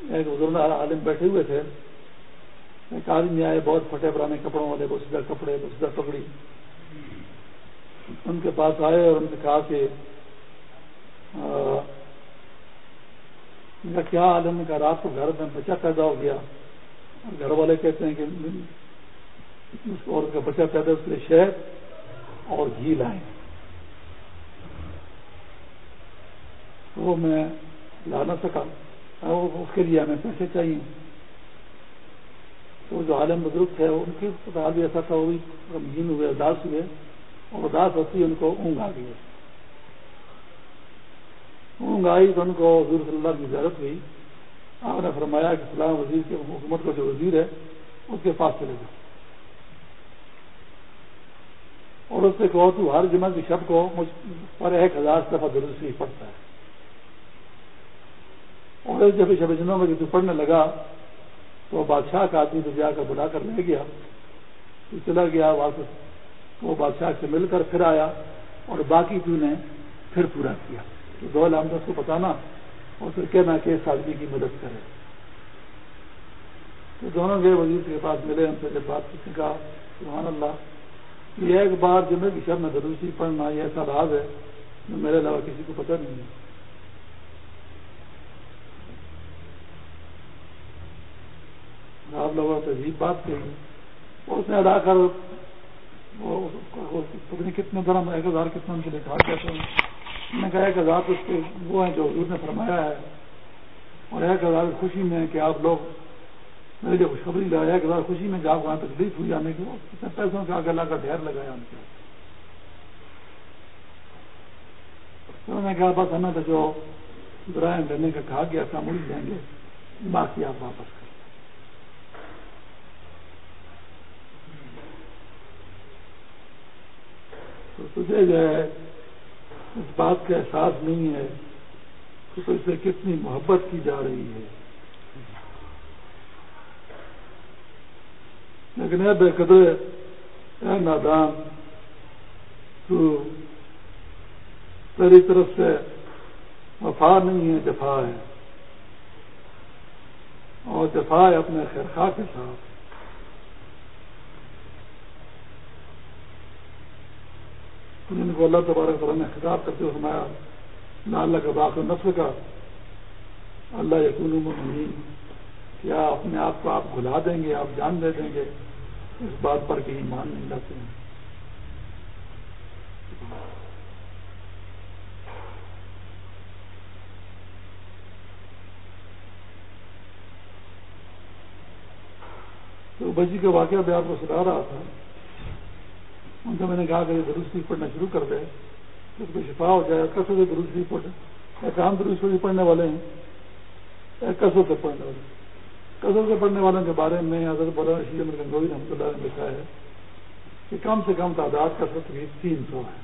ایک بزرگ عالم بیٹھے ہوئے تھے ایک آدمی آئے بہت پھٹے پرانے کپڑوں والے بسیدہ کپڑے بسیدہ پگڑی ان کے پاس آئے اور ان سے کہا کہ ان کا کیا عالم کا رات کو گھر میں بچہ پیدا ہو گیا گھر والے کہتے ہیں کہ اس کو کا بچہ پیدا اس کے لیے شہد اور جی گھی لائیں وہ میں لا نہ سکا اس کے لیے ہمیں پیسے چاہیے۔ تو جو عالم بزرگ تھے، ان کی حال بھی ایسا تھا، وہ بھی غمگین ہوئے، اداس ہوئے۔ اور اداس ہوتی ان کو اونگ آ گئی۔ اونگ آئی تو ان کو حضور صلی اللہ کی زیارت ہوئی۔ آپ نے فرمایا کہ فلاں وزیر کے حکومت کا جو وزیر ہے، اس کے پاس چلے گئے اور اس سے کہو تو ہر جمعہ کی شب کو مجھ پر ایک ہزار دفعہ درست پڑتا ہے۔ اور جب شب جنوں میں جو پڑھنے لگا تو بادشاہ کا آدمی تو جا کر بلا کر لے گیا۔ تو چلا گیا واپس۔ وہ بادشاہ سے مل کر پھر آیا اور باقی تو نے پھر پورا کیا۔ تو دو لام کو بتانا اور پھر کہنا کہ اس آدمی کی مدد کرے۔ تو دونوں گئے وزیر کے پاس ملے، ان سے جب بات کہا، سبحان اللہ یہ ایک بار جمعے کی شب میں دروسی پڑھنا، یہ ایسا راز ہے جو میرے علاوہ کسی کو پتہ نہیں ہے۔ آپ لوگوں سے عجیب بات کہی۔ اور اس نے ادا کر کتنے درم ایک ہزار کتنے ان کے لیے کہا کہتے ہیں نے کہا ایک ہزار اس کے وہ ہیں جو حضور نے فرمایا ہے۔ اور ایک ہزار خوشی میں کہ آپ لوگ میں نے خوشخبری لایا کہ خوشی میں جا وہاں تکلیف ہوئی، آنے کی کتنے پیسوں کے آگے لا کر ڈھیر لگایا ان کے تو نے کہا، بس ہمیں تو جو برائم لینے کا کہا گیا تھا مل دیں گے، باقی آپ واپس کر تو تجھے جو ہے، اس بات کا احساس نہیں ہے کہ تو اسے کتنی محبت کی جا رہی ہے۔ لیکن اے بے قدرے اے نادان تو تیری طرف سے وفا نہیں ہے جفا ہے اور جفا ہے اپنے خیرخواہ کے ساتھ جن کو اللہ تبارک تعالیٰ نے خطاب کرتے ہوئے فرمایا نہ اللہ کا باق نفس کا اللہ یقین کیا اپنے آپ کو آپ بھلا دیں گے، آپ جان دے دیں گے، اس بات پر کہ ایمان نہیں لاتے ہیں۔ تو بچی کا واقعہ بھی آپ کو سنا رہا تھا۔ ان سے میں نے کہا کہ درستی پڑھنا شروع کر دے اس کو شفا ہو جائے کسوں سے درستی پڑھ ایک عام درست پڑھنے والے ہیں، ایک کسوں سے پڑھنے والے کسوں سے پڑھنے والوں کے بارے میں حضرت مولانا شیخ گنگوئی رحمۃ اللہ نے لکھا ہے کہ کم سے کم تعداد کثرت کی تین سو ہے۔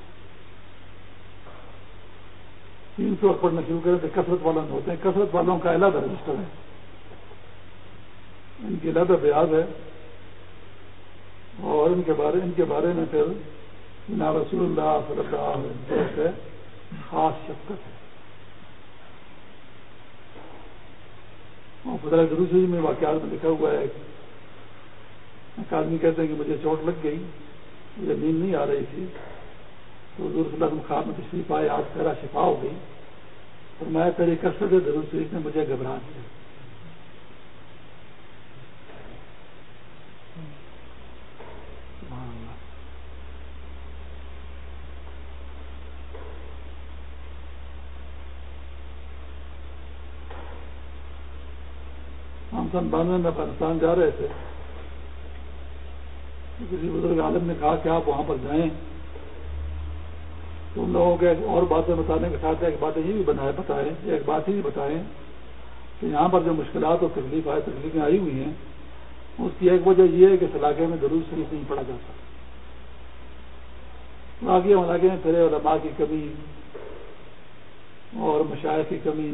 تین سو پڑھنا شروع کریں تو کثرت والوں میں ہوتے ہیں۔ کثرت والوں کا علیحدہ رجسٹر ہے۔ ان کی علیحدہ بیاض ہے۔ اور ان کے بارے ان کے بارے میں پھر نا رسول اللہ صلی اللہ علیہ وسلم سے خاص شفقت ہے۔ ہاں، خدا گرو میں واقعات میں لکھا ہوا ہے۔ ایک آدمی کہتے ہیں کہ مجھے چوٹ لگ گئی، مجھے نیند نہیں آ رہی تھی۔ تو حضور صلی اللہ علیہ وسلم خواب میں تشریف آئے آج پہلا شفا ہو گئی۔ اور میں پہلے کثرت ضرور شریف نے مجھے گھبرا دیا۔ سن بانوے میں پاکستان جا رہے تھے۔ کسی بزرگ عالم نے کہا کہ آپ وہاں پر جائیں۔ تو ان لوگوں کے اور باتیں بتانے کے ساتھ ایک باتیں یہ بھی بنائے بتائیں، ایک بات ہی بتائیں کہ یہاں پر جو مشکلات اور تکلیف آئے، تکلیفیں آئی ہوئی ہیں، اس کی ایک وجہ یہ ہے کہ اس علاقے میں ضرور شریف نہیں پڑا جاتا۔ باقی علاقے میں پھرے علماء کی کمی اور مشاعر کی کمی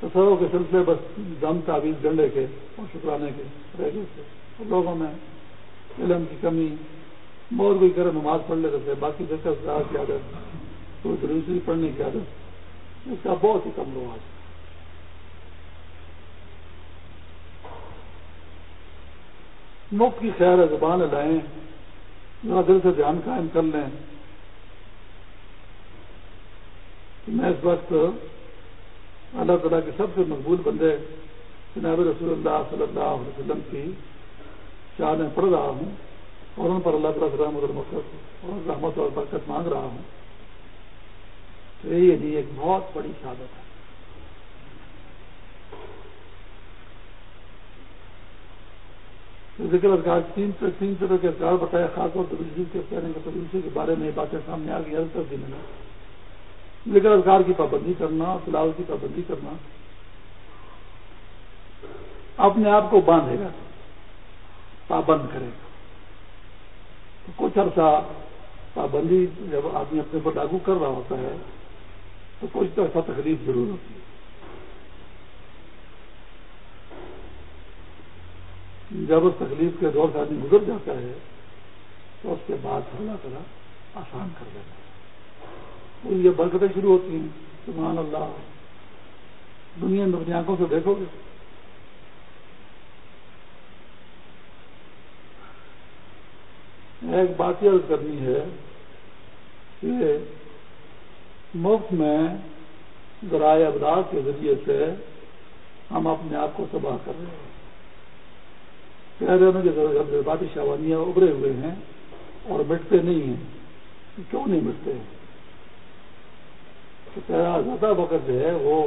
تصور کے سلسلے بس دم تعویذ ڈنڈے کے اور شکرانے کے رہ گئے تھے لوگوں میں علم کی کمی بہت کوئی کرے نماز پڑھ لیتے تھے باقی دقت کی عادت، کوئی دوسری پڑھنے کی عادت۔ اس کا بہت ہی کم رواج مفت کی خیر زبان لائیں ذرا دل سے دھیان قائم کر لیں۔ میں اس وقت اللہ تعالیٰ کے سب سے مقبول بندے جناب رسول اللہ صلی اللہ علیہ وسلم کی شاہ میں پڑھ رہا ہوں اور ان پر اللہ تعالیٰ سے رحمت المقد اور رحمت اور برکت مانگ رہا ہوں۔ تو یہ نہیں ایک بہت بڑی شہادت ہے۔ ذکر اذکار تین تین طرح کے اذکار بتایا خاص طور پر کے کے بارے میں باتیں سامنے آ گئی ہر طرف دن میں ذکر اذکار کی پابندی کرنا فلاح کی پابندی کرنا اپنے آپ کو باندھے گا، پابند کرے گا۔ تو کچھ عرصہ پابندی جب آدمی اپنے پر لاگو کر رہا ہوتا ہے، تو کچھ عرصہ تکلیف ضرور ہوتی ہے۔ جب اس تکلیف کے دور سے آدمی گزر جاتا ہے، تو اس کے بعد اللہ تعالیٰ آسان کر دیتا ہے۔ یہ برکتیں شروع ہوتی ہیں۔ سبحان اللہ۔ دنیا میں اپنی آنکھوں سے دیکھو گے۔ ایک بات یہ کرنی ہے کہ مفت میں ذرائع ابدار کے ذریعے سے ہم اپنے آپ کو تباہ کر رہے ہیں۔ کہہ رہے ہیں کہ ابھرے ہوئے ہیں اور مٹتے نہیں ہیں۔ کیوں نہیں مٹتے؟ ہیں زیادہ وقت جو ہے وہ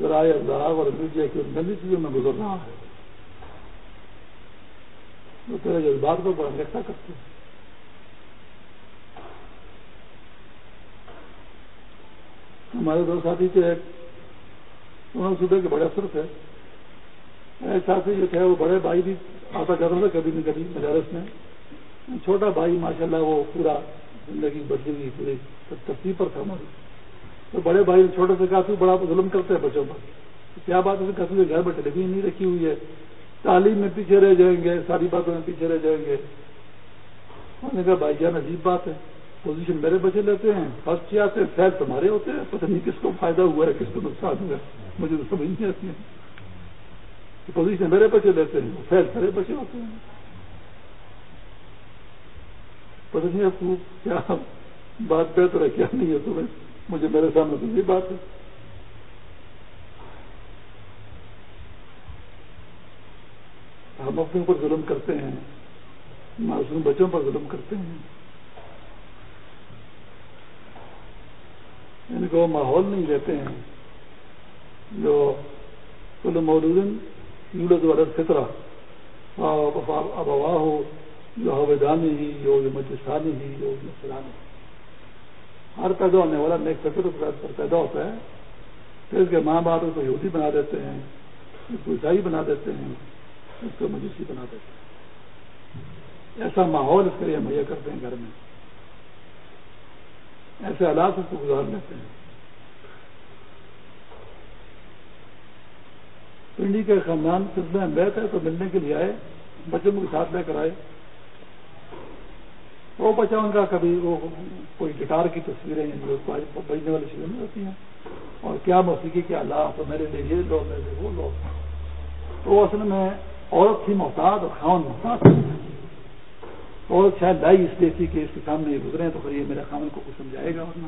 ذرائع ابلاغ اور میڈیا کی گندی چیزوں میں گزر رہا ہے۔ تو تیرے جذبات کو بڑا انگیکھتا کرتے ہیں۔ ہمارے دو ساتھی تھے انہوں نے صبح کے بڑے افسر تھے۔ ایک ساتھی جو تھے، وہ بڑے بھائی بھی آتا جاتا تھا، کبھی نہ کبھی مدارس میں۔ چھوٹا بھائی، ماشاءاللہ، وہ پورا زندگی بدلی ہوئی پوری ترتیب پر تھا ہماری تو بڑے بھائی نے چھوٹے سے کہا بڑا ظلم کرتے ہیں بچوں پر۔ کیا بات ہے؟ کہتے گھر میں ٹیلی نہیں رکھی ہوئی ہے۔ تعلیم میں پیچھے رہ جائیں گے، ساری باتوں میں پیچھے رہ جائیں گے۔ انہوں نے کہا، بھائی جان، عجیب بات ہے۔ پوزیشن میرے بچے لیتے ہیں فرسٹ کیا آتے ہیں فیل تمہارے ہوتے ہیں۔ پتہ نہیں کس کو فائدہ ہوا ہے، کس کو نقصان ہوا ہے۔ مجھے تو سمجھ نہیں آتی ہے۔ پوزیشن میرے بچے لیتے ہیں فیل میرے بچے ہوتے ہیں۔ پتہ نہیں آپ کو کیا بات بہتر ہے، کیا نہیں ہے تمہیں مجھے میرے سامنے تو یہ بات ہے۔ ہم اپنے اوپر ظلم کرتے ہیں، معصوم بچوں پر ظلم کرتے ہیں۔ یعنی ان کو ماحول نہیں دیتے ہیں، جو کل مولود یولد ولد فطرہ ابوا ہو جو حویدانی ہی جو مجسانی ہی جو مسلانی ہر پیدا ہونے والا نیک فطر پر پیدا ہوتا ہے۔ پھر اس کے ماں باپ اس کو یہودی بنا دیتے ہیں، اس کو عیسائی بنا دیتے ہیں، اس کو مجوسی بنا دیتے ہیں۔ ایسا ماحول اس کے لیے مہیا کرتے ہیں گھر میں۔ ایسے حالات اس کو گزار لیتے ہیں۔ پنڈی کے خاندان سلسلے میں بیٹھ ہے تو ملنے کے لیے آئے، بچوں کے ساتھ لے کر آئے۔ وہ بچہ ان کا کبھی وہ کوئی گٹار کی تصویریں بجنے والی چیزیں نہیں ہوتی ہیں۔ اور کیا موسیقی کے آلات میرے لیے یہ لو میرے لیے وہ لو تو اصل میں عورت تھی محتاط اور خاون محتاط اور شاید لائی اس لیے تھی کہ اس کے سامنے یہ گزرے تو پھر یہ میرے خامن کو کچھ سمجھائے گا ورنہ۔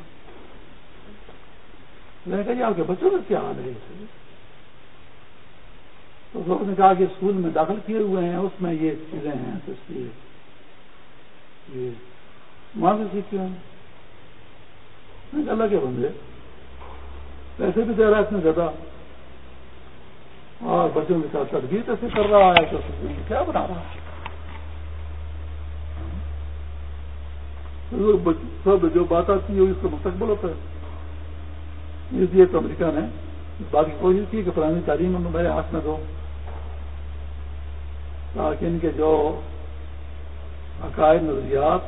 میں نے کہا جی آپ کے بچوں کا کیا حال ہے تو لوگوں نے کہا کہ اسکول میں داخل کیے ہوئے ہیں، اس میں یہ چیزیں ہیں تو اس لیے۔ وہاں سے سیکھتے ہیں۔ اللہ کے بندے، پیسے بھی دے رہا ہے، اس اتنے زیادہ۔ اور بچوں کے ساتھ تدبیر کیسے کر رہا ہے، تو کیا بنا رہا ہے؟ سب جو بات آتی ہے، اس کا مستقبل ہوتا ہے۔ اس لیے تو امریکہ نے باقی کوشش کی کہ پرانی تعلیم میں میرے ہاتھ میں دو، تاکہ ان کے جو عقائد، نظریات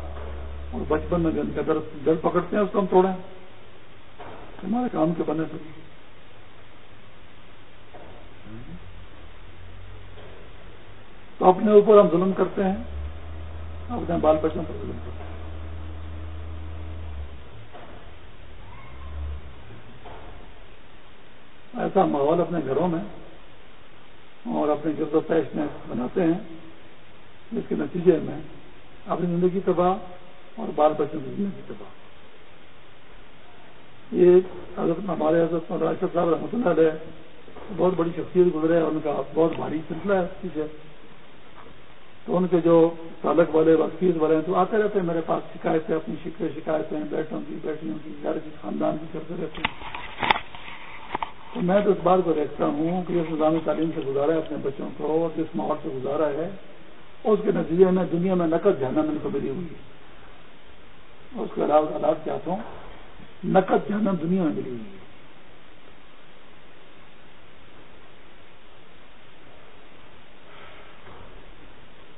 اور بچپن میں ان کا پکڑتے ہیں، اس کو ہم توڑیں۔ ہمارے کام کے بنے سے۔ تو اپنے اوپر ہم ظلم کرتے ہیں اپنے بال بچوں پر ظلم کرتے ہیں۔ ایسا ماحول اپنے گھروں میں اور اپنے گرد و پیش میں بناتے ہیں، جس کے نتیجے میں اپنی زندگی تباہ اور بال بچوں کی زندگی تباہ۔ یہ حضرت ہمارے حضرت راشد صاحب رحمۃ اللہ علیہ بہت بڑی شخصیت گزرے ان کا بہت بھاری سلسلہ ہے پیچھے تو ان کے جو تعلق والے وقفیت والے ہیں، تو آتے رہتے ہیں میرے پاس، شکایتیں، اپنی شکر شکایتیں، بیٹوں کی، بیٹیوں کی گھر کی، خاندان کی، کرتے رہتے ہیں۔ تو میں تو اس بات کو دیکھتا ہوں کہ جس نظامی تعلیم سے گزارا ہے اپنے بچوں کو، اور جس ماحول سے گزارا ہے۔ اس کے نتیجے میں دنیا میں نقد جہنم ان کو ملی ہوئی ہے۔ اس کے علاوہ حالات کیا ہوں نقد جہنم دنیا میں ملی ہوئی ہے۔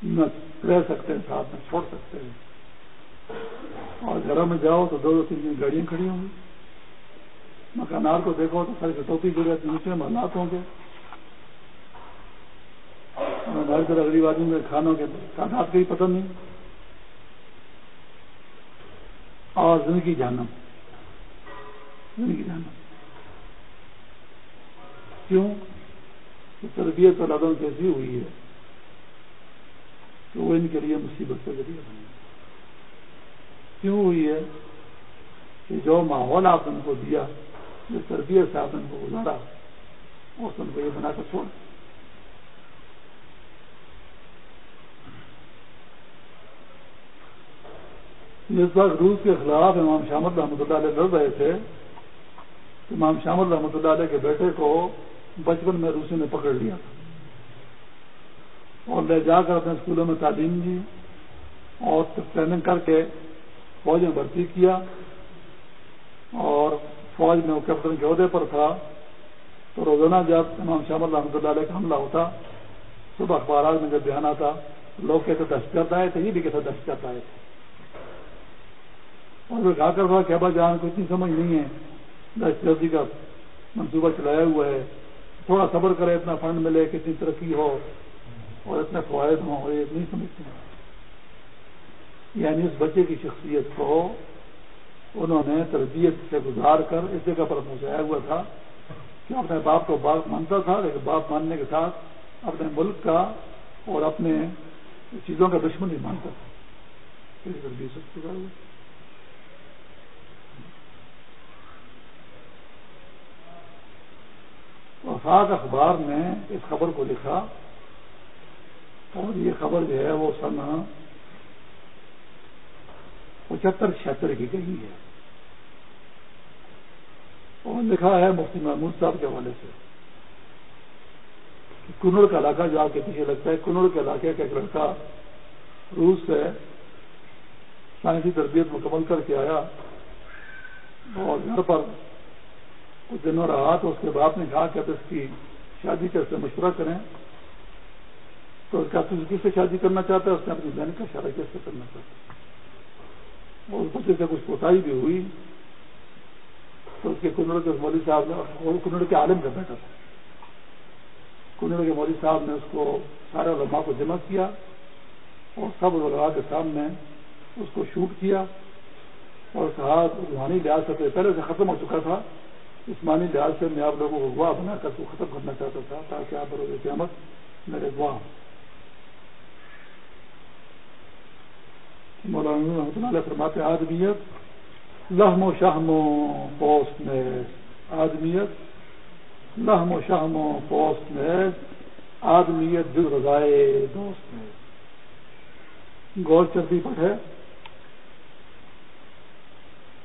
نہ رہ سکتے ہیں ساتھ میں چھوڑ سکتے ہیں۔ اور گھروں میں جاؤ تو دو دو تین دن گاڑیاں کھڑی ہوں گی۔ مکانار کو دیکھو تو ساری کٹوتی ضرورت نیچے محلات ہوں گے۔ ہماری طرح غریب آدمی میں کھانوں کے تعداد کا ہی پتہ نہیں۔ اور زندگی جانم زندگی جانم کیوں؟ کہ تربیت اولادوں کی ایسی ہوئی ہے تو وہ ان کے لیے مصیبت کا ذریعہ بنے کیوں ہوئی ہے کہ جو ماحول آپ ان کو دیا جس تربیت سے آپ ان کو گزارا اور ان کو یہ بنا کر چھوڑ جس وقت روس کے خلاف امام شامت رحمۃ اللہ علیہ لڑ رہے تھے امام شامل رحمۃ اللہ علیہ کے بیٹے کو بچپن میں روسی نے پکڑ لیا تھا۔ اور لے جا کر اپنے اسکولوں میں تعلیم دی اور ٹریننگ کر کے فوج میں بھرتی کیا۔ اور فوج میں وہ کیپٹن کے عہدے پر تھا۔ تو روزانہ جب امام شامل رحمۃ اللہ علیہ کا حملہ ہوتا، صبح اخبارات میں جب بیان آتا، لوگ کہتے دہشت آئے تھے، یہ بھی کہتے دہشت آئے تھے۔ اور وہ کہا کر تھا کہ ابا جان کو اتنی سمجھ نہیں ہے۔ دہشت گردی کا منصوبہ چلایا ہوا ہے۔ تھوڑا صبر کرے، اتنا فنڈ ملے کتنی ترقی ہو اور اتنے فوائد ہوں اور یہ نہیں سمجھتے۔ ہیں یعنی اس بچے کی شخصیت کو انہوں نے تربیت سے گزار کر اس جگہ پر پہنچایا ہوا تھا کہ اپنے باپ کو باپ مانتا تھا، لیکن باپ ماننے کے ساتھ اپنے ملک کا اور اپنے چیزوں کا دشمن ہی مانتا تھا۔ وفاق اخبار نے اس خبر کو لکھا اور یہ خبر جو ہے وہ سن پچہتر چھہتر کی کہیں ہے۔ اور لکھا ہے مفتی محمود صاحب کے حوالے سے کنڑ کا علاقہ جو آپ کے پیچھے لگتا ہے، کنڑ کے علاقے کا ایک لڑکا روس سے سائنسی تربیت مکمل کر کے آیا اور گھر پر کچھ دنوں رہا تو اس کے باپ نے کہا کہ اب اس کی شادی کیسے مشورہ کریں۔ تو اس کا کس سے شادی کرنا چاہتا ہے؟ اس نے اپنی بہن کا اشارہ کیسے کرنا چاہتا ہے؟ اور اس بچے سے کچھ پوتائی بھی ہوئی۔ تو اس کے کنڑ کے مولوی صاحب نے کنڑ کے عالم کا بیٹا تھا۔ کنڑ کے مولوی صاحب نے اس کو سارے علماء کو جمع کیا اور سب علماء کے سامنے اس کو شوٹ کیا اور کہا روحانی لحاظ سے پہلے سے ختم ہو چکا تھا۔ جسمانی لحاظ سے میں آپ لوگوں کو گواہ بنا کر کو ختم کرنا چاہتا تھا تاکہ آپ بروز قیامت میرے گواہ مولانا رحمۃ اللہ فرماتے آدمیت لہم و شہم و پوست میں آدمیت لہم و شہم و پوست میں آدمیت دل رضائے دوست میں گور چربی پر ہے۔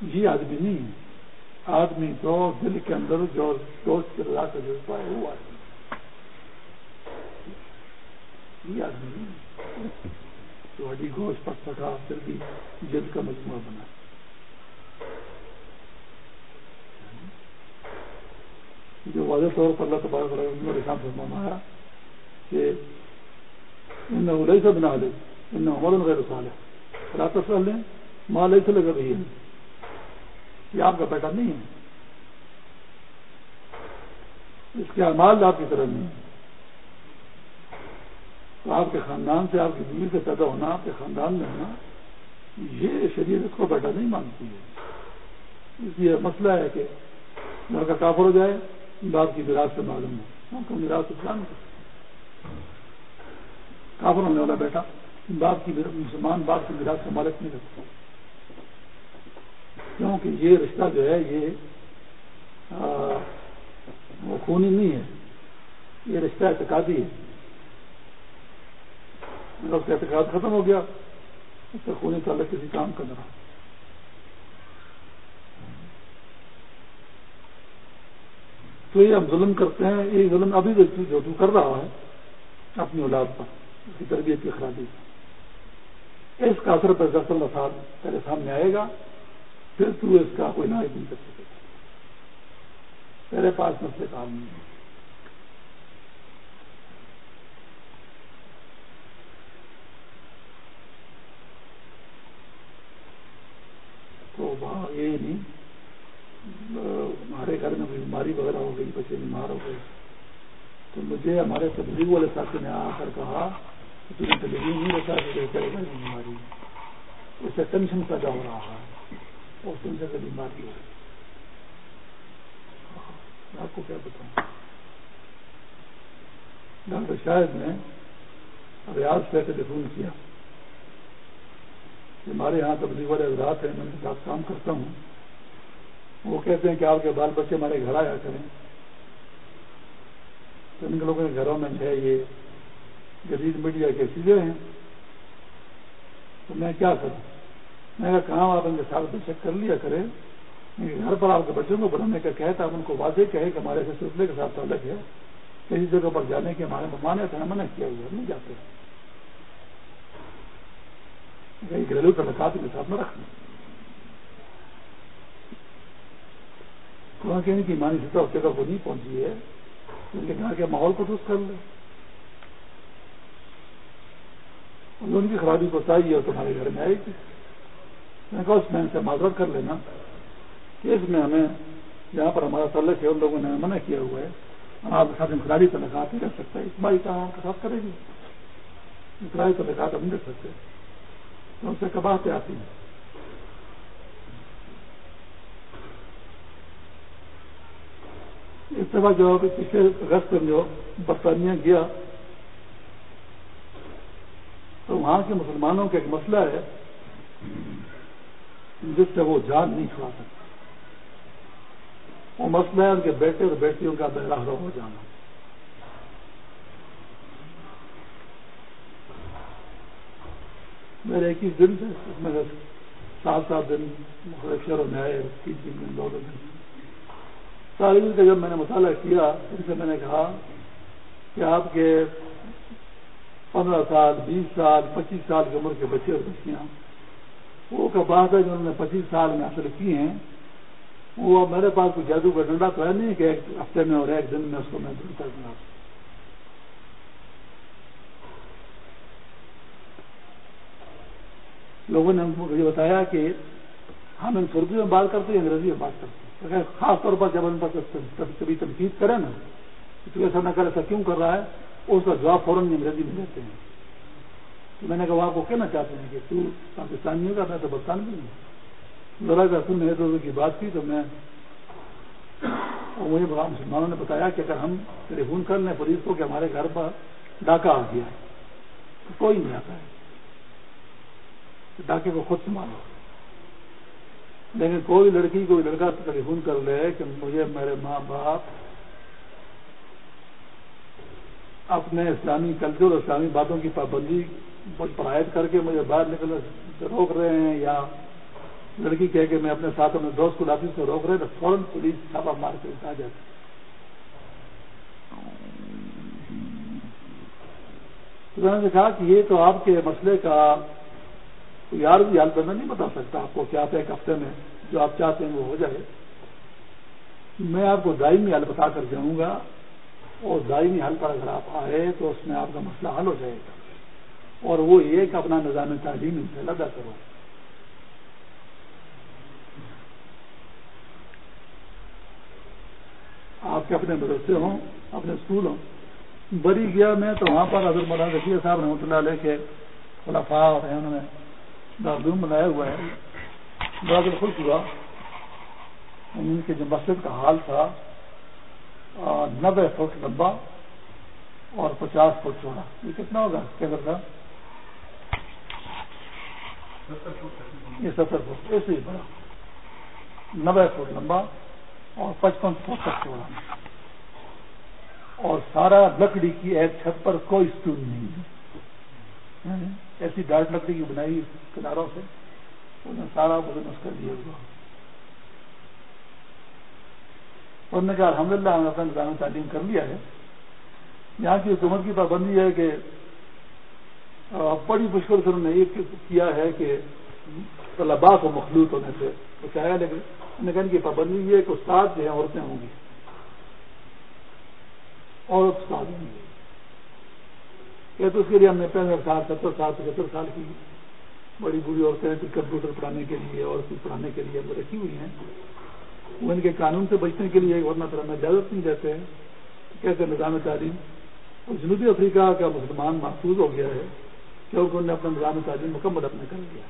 یہ آدمی نہیں ہے۔ آدمی تو دل کے اندر جو دوست کی رضا کا جذبہ ہے، وہ آدمی یہ آدمی تو ہڈی گوشت پر پٹا پھر بھی جلد کا مجموعہ بنا۔ جو واضح طور پر اللہ تبارک میرے ساتھ فرمایا کہ ان ادھر سے بنا لے ان محمد غیر سال ہے رات سال لیں ماں لے سے لگا رہی ہے یہ آپ کا بیٹا نہیں ہے۔ اس کے امال آپ کی طرح نہیں تو آپ کے خاندان سے آپ کی بیوی سے پیدا ہونا، آپ کے خاندان میں ہونا، یہ شریر اس کو بیٹا نہیں مانتی ہے۔ اس لیے مسئلہ ہے کہ لڑکا کافر ہو جائے، باپ کی وراثت سے معلوم ہے وراثت اسلام کافر ہونے والا بیٹا، باپ کی مسلمان باپ کی وراثت سے مالک نہیں رکھتا۔ کیونکہ یہ رشتہ جو ہے یہ خونی نہیں ہے، یہ رشتہ اعتقادی ہے۔ اس کا اعتقاد ختم ہو گیا، اس کا خونی تعلق کسی کام کا نہ رہا۔ تو یہ ہم ظلم کرتے ہیں، یہ ظلم ابھی جو تو کر رہا ہے، اپنی اولاد پر اس کی تربیت کی خرابی اس کا اثر پر دس اللہ سال تیرے سامنے آئے گا۔ پھر تو اس کا کوئی نائب نہیں کر سکے۔ تیرے پاس مسئلے کام نہیں ہے۔ تو وہاں یہ نہیں، ہمارے گھر میں کوئی بیماری وغیرہ ہو گئی، بچے بیمار ہو گئے۔ تو مجھے، ہمارے تبلیغ والے ساتھی نے آ کر کہا کہ تمہیں تبلیغ نہیں رکھا کہ بیماری اس سے ٹینشن پیدا ہو رہا ہے۔ اور تم سے بیماری ہو رہی آپ کو کیا بتاؤں؟ ڈاکٹر شاہد نے ریاض پہ ٹیلیفون کیا ہمارے یہاں تبلیغ والے حضرات ہیں، میں ان کے ساتھ کام کرتا ہوں۔ وہ کہتے ہیں کہ آپ کے بال بچے ہمارے گھر آیا کریں۔ تو ان لوگوں کے گھروں میں جو ہے یہ جدید میڈیا کے چیزیں ہیں۔ تو میں کیا کروں؟ میں نے کہا، آپ ان کے ساتھ بے شک کر لیا کرے گھر پر آپ کے بچوں کو بنانے کا کہتا آپ ان کو واضح کہے کہ ہمارے سلسلے کے ساتھ تعلق ہے۔ کسی جگہ پر جانے کے ہمارے ممانے تھے منع کیا ہوا نہیں جاتے۔ گھریلو تعلقات کے ساتھ نہ رکھنا۔ وہاں کہنے کی مانی سطح اس جگہ کو نہیں پہنچی ہے لیکن گھر کے ماحول کو درست کر لیں۔ ان کی خرابی کو چاہیے اور تمہارے گھر میں آئے۔ گی میں کہا اس میں سے معذرت کر لینا کہ اس میں ہمیں جہاں پر ہمارا تعلق ہے، ان لوگوں نے منع کیا ہوا ہے۔ ہم آپ کے ساتھ انفرادی تعلقات نہیں رکھ سکتے، اجتماعی کام آپ کے ساتھ کرے گی انفرادی تعلقات ہم نہیں رکھ سکتے۔ تو ان سے کباہتے آتی ہیں؟ اس طرح جو پچھلے اگست میں جو برطانیہ گیا، تو وہاں کے مسلمانوں کا ایک مسئلہ ہے۔ جس سے وہ جان نہیں چھوڑا سکتے وہ مسئلہ ہے ان کے بیٹے اور بیٹیوں کا بہراہ ہو جانا۔ میرے اکیس دن سے سات سات دن مختلف شہروں میں آئے تین تین دن دو دو دن۔ ساری کا جب میں نے مطالعہ کیا ان سے میں نے کہا کہ آپ کے پندرہ سال، بیس سال، پچیس سال کی عمر کے بچے اور بچیاں وہ کا بات ہے جو انہوں نے پچیس سال میں حاصل کی ہیں، وہ میرے پاس کوئی جادو کا ڈنڈا تو ہے نہیں کہ ایک ہفتے میں اور ایک دن میں اس کو میں دور کر دوں لوگوں نے مجھے بتایا کہ ہم ان سردی میں بات کرتے ہیں انگریزی میں بات کرتے ہیں۔ خاص طور پر جب ان پر کبھی تنقید کرے نا، تو ایسا نہ کرے ایسا کیوں کر رہا ہے؟ اس کا جواب فوراً انگریزی میں دیتے ہیں۔ تو میں نے کہا آپ کو کہنا چاہتے ہیں کہ تو پاکستانی ہوگا، میں تو برطانوی ہوں. ذرا اگر تم نے دو کی بات کی، تو میں مجھے مسلمانوں نے بتایا کہ اگر ہم ٹیلی فون کر لیں پولیس کو کہ ہمارے گھر پر ڈاکہ آ گیا تو کوئی نہیں آتا ہے۔ ڈاکے کو خود سنبھالو۔ لیکن کوئی لڑکی، کوئی لڑکا ٹیلی فون کر لے کہ مجھے میرے ماں باپ اپنے اسلامی کلچر اور اسلامی باتوں کی پابندی پر عائد کر کے مجھے باہر نکلنے سے روک رہے ہیں یا لڑکی کہہ کے میں اپنے ساتھ اپنے دوست کو آفس سے روک رہے ہیں، تو فوراً پولیس چھاپا مار کے آ جاتی تو میں نے کہا کہ یہ تو آپ کے مسئلے کا یار بھی حال بندہ نہیں بتا سکتا، آپ کو کہ آپ ایک ہفتے میں جو آپ چاہتے ہیں وہ ہو جائے۔ میں آپ کو دائمی حل بتا کر جاؤں گا اور دائمی حل پر اگر آپ آئے تو اس میں آپ کا مسئلہ حل ہو جائے گا۔ اور وہ یہ کہ اپنا نظام تعلیم ان سے لگا کرو۔ آپ کے اپنے مدرسے ہوں، اپنے اسکول ہوں، بری گیا میں تو وہاں پر حضرت مولانا رفیع صاحب رحمۃ اللہ علیہ کے خلافا اور انہوں نے دارالعلوم بنایا ہوا ہے۔ بڑا دل خوش ہوا۔ ان کے جو مسجد کا حال تھا نبے فٹ لمبا اور پچاس فٹ چوڑا۔ یہ کتنا ہوگا؟ کیسر کا یہ ستر فٹ ایسے ہی بڑا نبے فٹ لمبا اور پچپن فٹ تک چوڑا اور سارا لکڑی کی ایک چھت پر کوئی اسٹول نہیں ہے ایسی ڈاٹ لکڑی کی بنائی کناروں سے انہوں نے سارا وزن اس کا لیا ہوا انہوں نے کہا الحمد للہ ہم نے اپنا نظام تعلیم کر لیا ہے یہاں کی حکومت کی پابندی ہے کہ بڑی مشکل سے انہوں نے یہ کیا ہے کہ طلبا کو مخلوط ہونے سے بچایا لیکن انہوں نے کہ پابندی یہ ہے کہ استاد جو ہیں عورتیں ہوں گی۔ اور استاد ہوں گی۔ کہ تو اس کے لیے ہم نے پینسٹھ سال ستر سال پچہتر سال کی بڑی بری عورتیں کمپیوٹر پڑھانے کے لیے اور کچھ پڑھانے کے لیے رکھی ہوئی ہیں۔ وہ ان کے قانون سے بچنے کے لیے ورنہ پھر ہمیں اجازت نہیں دیتے۔ ہیں کیسے نظام تعلیم اور جنوبی افریقہ کا مسلمان محفوظ ہو گیا ہے۔ کیونکہ انہوں نے اپنا نظام تعلیم مکمل اپنے کر لیا۔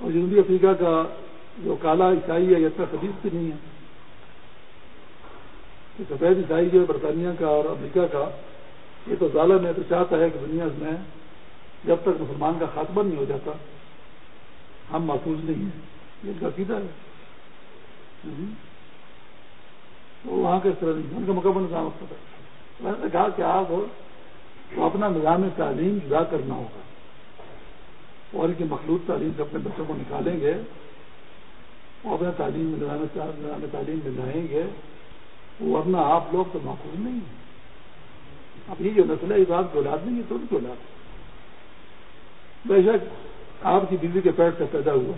اور جنوبی افریقہ کا جو کالا عیسائی ہے، یہ اتنا خدیث بھی نہیں ہے۔ کہ سفید عیسائی جو ہے، برطانیہ کا اور امریکہ کا، یہ تو ظالم ہے، تو چاہتا ہے کہ دنیا میں جب تک مسلمان کا خاتمہ نہیں ہو جاتا، ہم محفوظ نہیں ہیں۔ یہ عقیدہ ہے۔ تو وہاں کے اس طرح نہیں ان کا مکمل نظام میں نے کہا کہ آپ تو اپنا نظام تعلیم جدا کرنا ہوگا۔ اور ان کی مخلوط تعلیم سے اپنے بچوں کو نکالیں گے۔ وہ اپنے تعلیم نظام تعلیم میں لائیں گے۔ ورنہ آپ لوگ تو محفوظ نہیں ہیں۔ اب یہ جو نسل ہے آپ کی اولاد نہیں ہے تو ان کی اولاد بے شک آپ کی بیوی کے پیٹ سے پیدا ہوا۔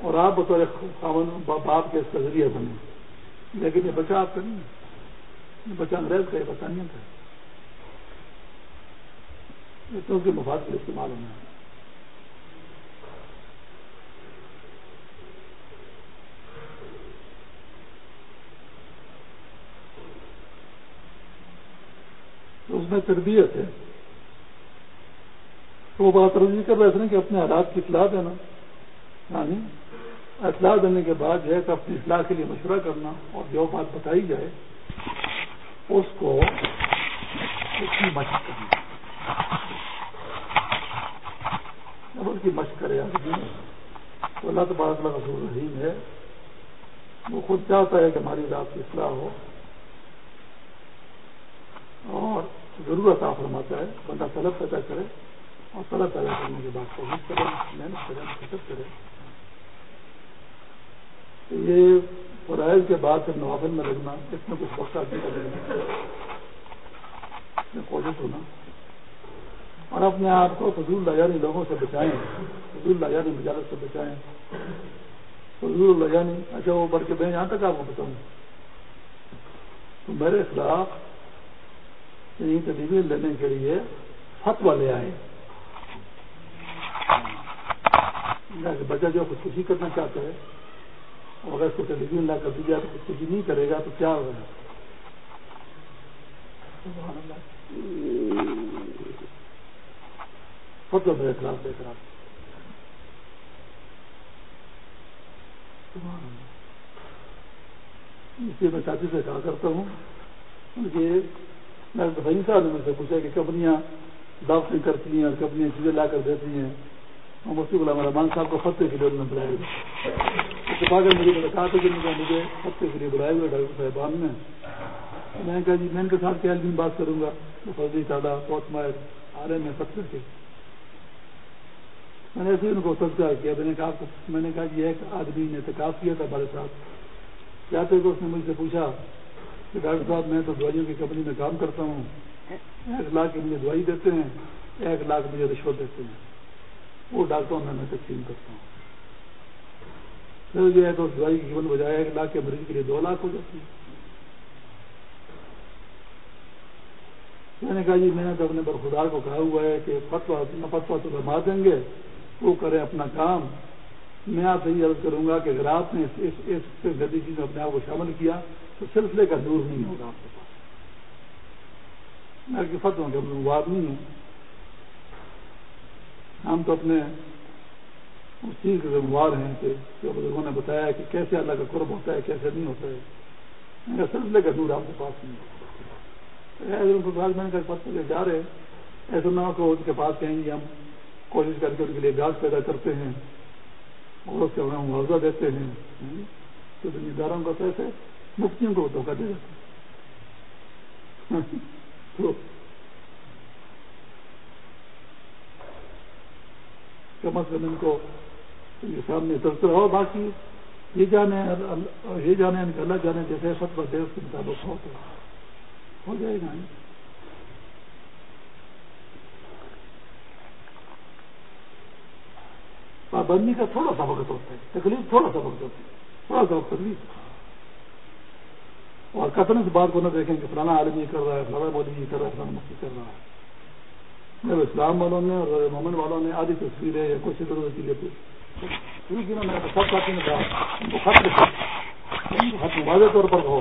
اور آپ بطور باپ کے اس کا ذریعہ بنے۔ لیکن یہ بچہ آپ کا نہیں ہے۔ یہ بچہ انگریز کا یہ برطانیہ کا تو اس کے مفاد کے استعمال ہونا ہے۔ تو اس میں تربیت ہے۔ تو وہ بات ترجیح کر رہے تھے کہ اپنے حالات کی اطلاع دینا۔ یعنی اطلاع دینے کے بعد جو ہے کہ اپنی اصلاح کے لیے مشورہ کرنا اور جو بات بتائی جائے، اس کو اس کی مشق کرنا۔ جب اس کی مشق کرے جی۔ تو اللہ تبارک اللہ رسول رحیم ہے۔ وہ خود چاہتا ہے کہ ہماری رات کی اصلاح ہو۔ اور ضرورت آپ فرماتا ہے، بندہ طلب پیدا کرے اور طلب پیدا کرنے کے بعد کوشش کرے، محنت کرے محنت کرے۔ یہ فرائض کے بعد پھر نوافل میں لگنا اس میں کچھ وقت آدمی کا لگنا کوشش ہونا اور اپنے آپ کو فضول لجانی لوگوں سے بچائیں، فضول لجانی مجالت سے بچائیں۔ فضول لجانی اچھا وہ بڑھ کے میں یہاں تک آپ کو بتاؤں تو میرے خلاف یعنی تدبیر لینے کے لیے فتوا لے آئے۔ بچہ جو خودکشی کرنا چاہتا ہے، اور اگر اس کو ٹیلی ویژن لا کر دی جائے تو خودکشی نہیں کرے گا تو کیا ہوگا؟ خود فتوا میرے خلاف لے کر آپ اس لیے میں ساتھی سے کہا کرتا ہوں کہ ڈاکٹر فہیم صاحب نے مجھ سے پوچھا کہ کمپنیاں ڈاکٹری کرتی ہیں اور کمپنیاں چیزیں لا کر دیتی ہیں۔ اور مفتی غلام رحمان صاحب کو فتح کے لیے انہوں نے بلائے ہوئے اتفاق مجھے کہا تھا کہ مجھے فتح کے لیے بلائے ہوئے ڈاکٹر صاحبان نے میں نے کہا جی میں ان کے ساتھ کیا بات کروں گا۔ فضلی تعالیٰ بہت مائر آ رہے ہیں فتح کے۔ میں نے ایسے ان کو سجا کیا میں نے کہا میں نے کہا جی ایک آدمی نے احتکاب کیا تھا ہمارے ساتھ کیا تو اس نے مجھ سے پوچھا کہ ڈاکٹر صاحب، میں تو دوائیوں کی کمپنی میں کام کرتا ہوں۔ ایک لاکھ مجھے دوائی دیتے ہیں، ایک لاکھ مجھے رشوت دیتے ہیں۔ وہ ڈاکٹروں میں میں تقسیم کرتا ہوں۔ پھر جو ہے تو دوائی کی قیمت بجائے ایک لاکھ کے مریض کے لیے دو لاکھ ہو جاتی ہے۔ میں نے کہا جی میں نے تو اپنے برخدار کو کہا ہوا ہے کہ فتوا اپنا فتوا تو بما دیں گے۔ وہ کرے اپنا کام۔ میں آپ سے یہ عرض کروں گا کہ اگر آپ نے اس گدی چیز میں اپنے آپ کو شامل کیا، تو سلسلے کا دور نہیں ہوگا آپ کے پاس۔ میں کی فتح کے واد نہیں ہوں ہم تو اپنے اس چیز کے ذمہ ہیں کہ جو بزرگوں نے بتایا کہ کیسے اللہ کا قرب ہوتا ہے، کیسے نہیں ہوتا ہے۔ سلسلے کا دور آپ کے پاس نہیں ہوگا۔ میں نے پتہ جا رہے ایسا نہ ہو کہ ان کے پاس کہیں گے ہم۔ کوشش کر کے ان کے لیے بیاج پیدا کرتے ہیں اور اس کے ہمیں معاوضہ دیتے ہیں یعنی تو ذمہ داروں کا پیسے مفتیوں کو دھوکہ دے دیتے کم از کم ان کو سامنے تذکرہ ہو باقی یہ جانے یہ جانے، ان کا اللہ جانے جیسے سب پر دے اس کے مطابق ہو تو ہو جائے گا۔ پابندی کا تھوڑا سا وقت ہوتا ہے، تکلیف تھوڑا سا وقت ہوتا ہے۔ تھوڑا سا وقت تکلیف۔ اور کتنے اس بات کو نہ دیکھیں کہ فلانا عالم یہ کر رہا ہے، فلانا مودی یہ کر رہا ہے، فلانا مفتی کر رہا ہے۔ جب اسلام والوں نے اور مومن والوں نے آدھی تصویریں یا کچھ ادھر ادھر چیزیں شروع واضح طور پر کہو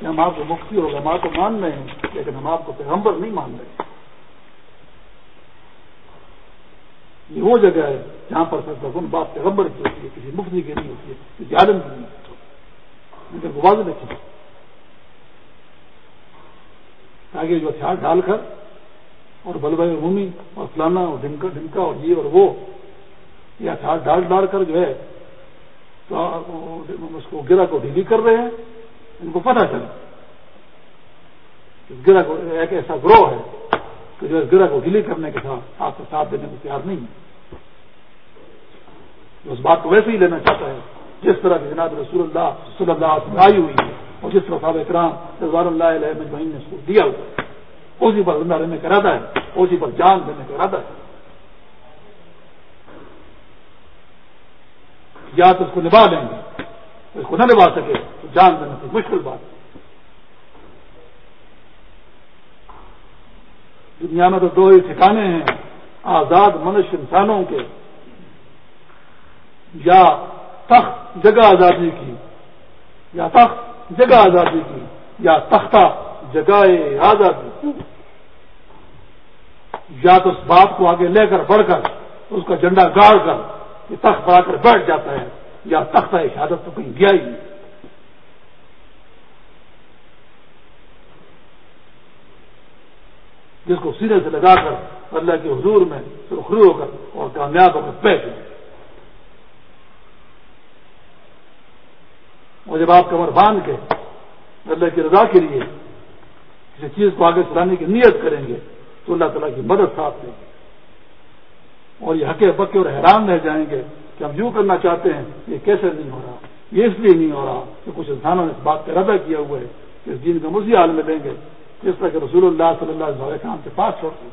کہ ہم آپ کو مفتی ہوگا ہم آپ کو مان رہے ہیں، لیکن ہم آپ کو پیغمبر نہیں مان رہے۔ یہ وہ جگہ ہے جہاں پر سر بات پیغمبر کی ہوتی ہے، کسی مفتی کی نہیں ہوتی ہے، کسی عالم کی نہیں ہوتی ہے۔ واضح لکھی آگے جو ہتھیار ڈال کر اور بلبے رومی اور فلانا اور ڈمکا ڈمکا اور یہ اور وہ، یہ ہتھیار ڈال ڈال کر جو ہے، تو اس کو گرا کو ڈھیلی کر رہے ہیں، ان کو پتہ چلا گرا کو ایک ایسا گروہ ہے کہ جو اس گرا کو ڈھیلی کرنے کے ساتھ آپ کو ساتھ دینے کو تیار نہیں ہے۔ اس بات کو ویسے ہی لینا چاہتا ہے۔ جس طرح کی جناب رسول اللہ صلی اللہ علیہ آئی ہوئی ہے اور جس طرح صاحب اکرام رضوان اللہ علیہ مجمعین نے اس کو دیا ہوا اسی پر زندہ رہنے کا ارادہ ہے، اسی پر جان دینے کا ارادہ ہے۔ یا تو اس کو نبھا لیں گے اس کو نہ نبھا سکے، تو جان دینا تو مشکل بات ہے دنیا میں تو دو ہی ٹھکانے ہیں، آزاد منش انسانوں کے۔ یا تخت جگہ آزادی کی، یا تخت جگہ آزادی کی، یا تختہ جگہ آزادی یا تو اس بات کو آگے لے کر بڑھ کر، اس کا جھنڈا گاڑ کر، کہ تخت بڑھا کر بیٹھ جاتا ہے، یا تختہ شہادت تو کہیں گیا ہی نہیں۔ جس کو سینے سے لگا کر اللہ کے حضور میں سرخرو ہو کر اور کامیاب ہو کر بیٹھ اور جب آپ کمر باندھ کے اللہ کی رضا کے لیے کسی چیز کو آگے چلانے کی نیت کریں گے، تو اللہ تعالیٰ کی مدد ساتھ دیں گے۔ اور یہ حقے پکے اور حیران رہ جائیں گے کہ ہم یوں کرنا چاہتے ہیں، یہ کیسے نہیں ہو رہا؟ یہ اس لیے نہیں ہو رہا کہ کچھ انسانوں نے اس بات کا ردہ کیا ہوا ہے کہ اس دین کو مزید حال میں لیں گے۔ جس طرح کہ رسول اللہ صلی اللہ علیہ وسلم کے پاس چھوڑ دیں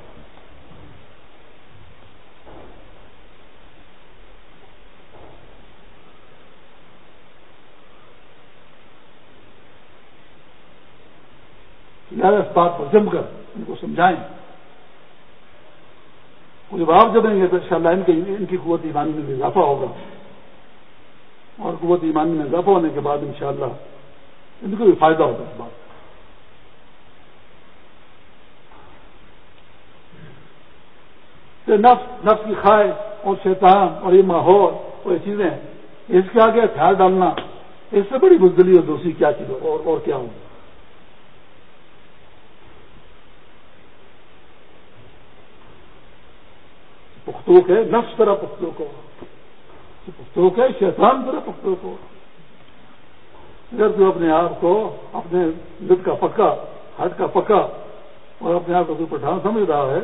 اس بات پر جم کر، ان کو سمجھائیں۔ جب آپ جب گے تو ان شاء اللہ ان کی قوت ایمانی میں اضافہ ہوگا۔ اور قوت ایمانی میں اضافہ ہونے کے بعد انشاءاللہ ان کو بھی فائدہ ہوگا اس بات نفس نفس کی خواہش اور شیطان اور یہ ماحول اور یہ چیزیں اس کے آگے ہتھیار ڈالنا اس سے بڑی بزدلی اور دوسری کیا چیز اور, اور کیا ہوگی پختوک ہے نفس طرح پختو کو پختوک ہے شیطان طرح پختو کو اگر تو اپنے آپ کو اپنے دل کا پکا ہٹ کا پکا اور اپنے آپ کو تو پٹھان سمجھ رہا ہے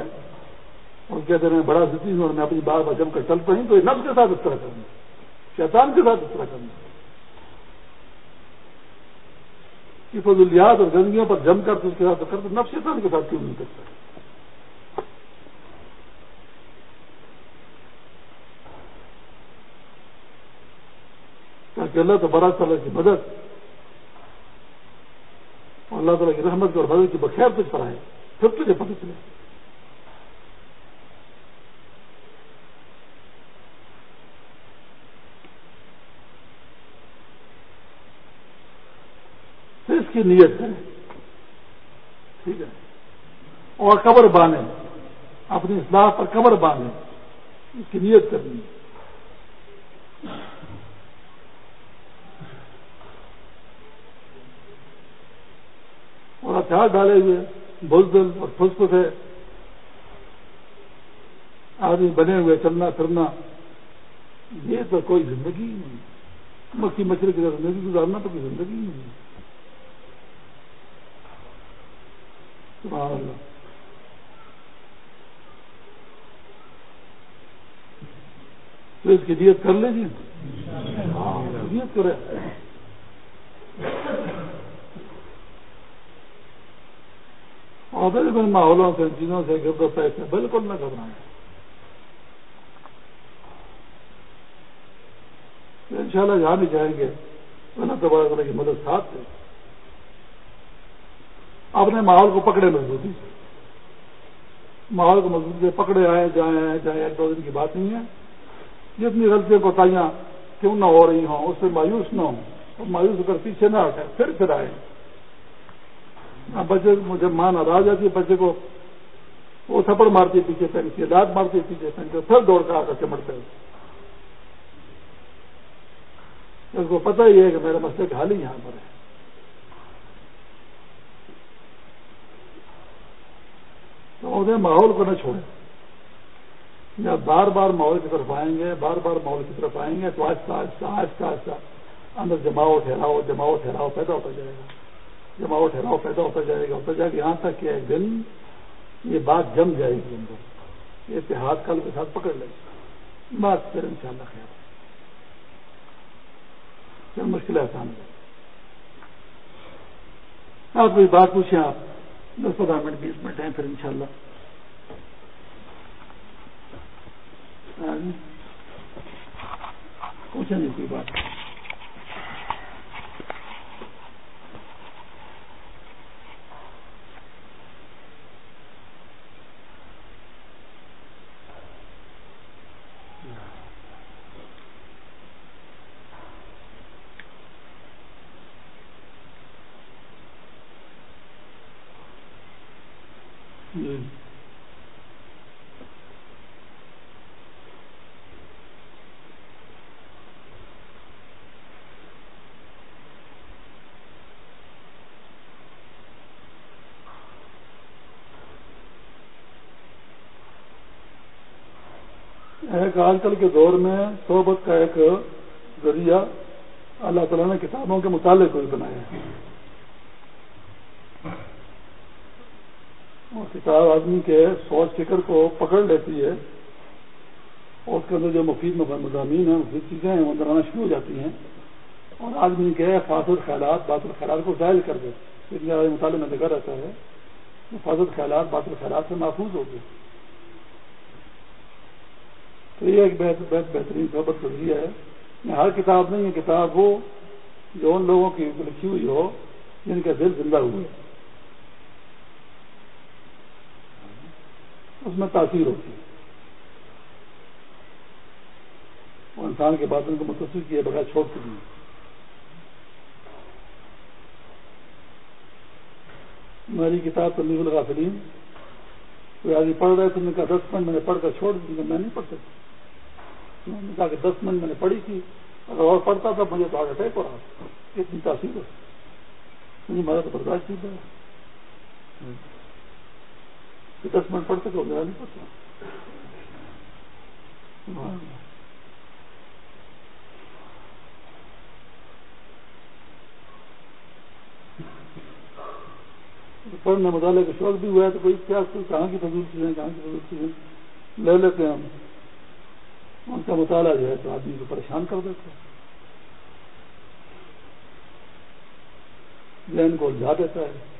اور کہتے ہیں بڑا ضدی ہوں اور میں اپنی بار بار جم کر چل پڑی تو یہ نفس کے ساتھ اس طرح کرنا شیطان کے ساتھ اس طرح کرنا فضولیات اور گندگیوں پر جم کر تو اس کے ساتھ کرتے نفس شیطان کے ساتھ کیوں نہیں کرتا؟ تاکہ اللہ تو بڑا تعالیٰ کی مدد اور اللہ تعالیٰ کی رحمت اور مدد کی بخیر تجھ پر آئے، پھر تجھے پتہ چلے۔ اس کی نیت ہے۔ ٹھیک ہے۔ اور قبر باندھے۔ اپنی اصلاح پر قبر باندھے۔ اس کی نیت کرنی اور ہتھیار ڈالے ہوئے۔ بزدل اور پھس پھس ہے۔ آدمی بنے ہوئے، چلنا پھرنا۔ یہ تو کوئی زندگی نہیں۔ مکھی مچھلی کی زندگی گزارنا تو کوئی زندگی نہیں۔ تو اس کی دیت کر لیجیے ہاں دیت کرے اور بالکل ماحولوں سے چیزوں سے گرد و پیسے بالکل نہ گھبرائیں۔ ان شاء اللہ جہاں بھی جائیں گے، اللہ تبارک کی مدد ساتھ دے اپنے ماحول کو پکڑے مضبوطی سے ماحول کو مضبوطی سے پکڑے آئے جائیں آئے جائیں ایک دو دن کی بات نہیں ہے۔ جتنی غلطیاں کوتاہیاں کیوں نہ ہو رہی ہوں، اس سے مایوس نہ ہوں۔ اور مایوس ہو کر پیچھے نہ ہٹے، پھر پھر آئے۔ بچے جب ماں ناراض جاتی ہے، بچے کو وہ تھپڑ مارتی ہے پیچھے پہن کے دانت مارتی ہے پیچھے پہن پھر دوڑ کر آ کر چمڑتے ہیں اس کو پتہ ہی ہے کہ میرا مسئلہ حال ہی یہاں پر ہے۔ انہیں ماحول کو نہ چھوڑے جب بار بار ماحول کی طرف آئیں گے، بار بار ماحول کی طرف آئیں گے تو آہستہ آہستہ آہستہ آہستہ اندر جماؤ ٹھہراؤ جماؤ ٹھہراؤ پیدا ہوتا جائے گا۔ جماؤ ٹھہراؤ پیدا ہوتا جائے گا، ہوتا جائے گا۔ یہاں تک کہ ایک دن یہ بات جم جائے گی اندر۔ یہ اتحاد کل کے ساتھ پکڑ لے گی بات پھر ان شاء اللہ خیال پھر مشکل آسان ہے آپ کوئی بات پوچھیں آپ؟ دس پندرہ منٹ بیس منٹ ہیں پھر انشاءاللہ۔ شاء اللہ کوئی بات۔ آج کل کے دور میں صحبت کا ایک ذریعہ اللہ تعالیٰ نے کتابوں کے مطالعے کو بھی بنایا ہے۔ کتاب آدمی کے سوچ فکر کو پکڑ لیتی ہے اور اس کے اندر جو مفید مضامین ہیں، مفید چیزیں ہیں، وہ اندر آنا شروع ہو جاتی ہیں اور آدمی کے فاصل خیالات باطل خیالات کو ظاہر کر دے۔ مطالعے میں دیکھا رہتا ہے فاصل خیالات باطل خیالات سے محفوظ ہو گئے۔ تو یہ ایک بہت بہترین صحبت ذریعہ ہے۔ ہر کتاب نہیں، یہ کتاب ہو جو ان لوگوں کی لکھی ہوئی ہو، جن کا دل زندہ ہوئے اس میں تاثیر ہوتی ہے۔ اور انسان کے باتوں کو متصر کیے بغیر چھوڑ چکی ہے۔ میری کتاب تنظیم الغافلین، کوئی آدمی پڑھ رہے تم نے کہا، دس منٹ میں نے پڑھ کر چھوڑ دی میں نہیں پڑھ سکتا۔ کہا کہ دس منٹ میں نے پڑھی تھی، اگر اور پڑھتا تھا مجھے تو آگے طے پڑا اتنی تاثیر مجھے مارا تو برداشت نہیں تھا دس منٹ پڑھتے تو میرا نہیں پڑتا پڑھنے مطالعے کا شوق بھی ہوا ہے، تو کوئی کیا کہاں کی فضول چیزیں، کہاں کی فضول چیزیں؟ لے لیتے ہیں ہم۔ ان کا مطالعہ جو ہے تو آدمی کو پریشان کر دیتا ہے۔ ذہن کو الجھا دیتا ہے۔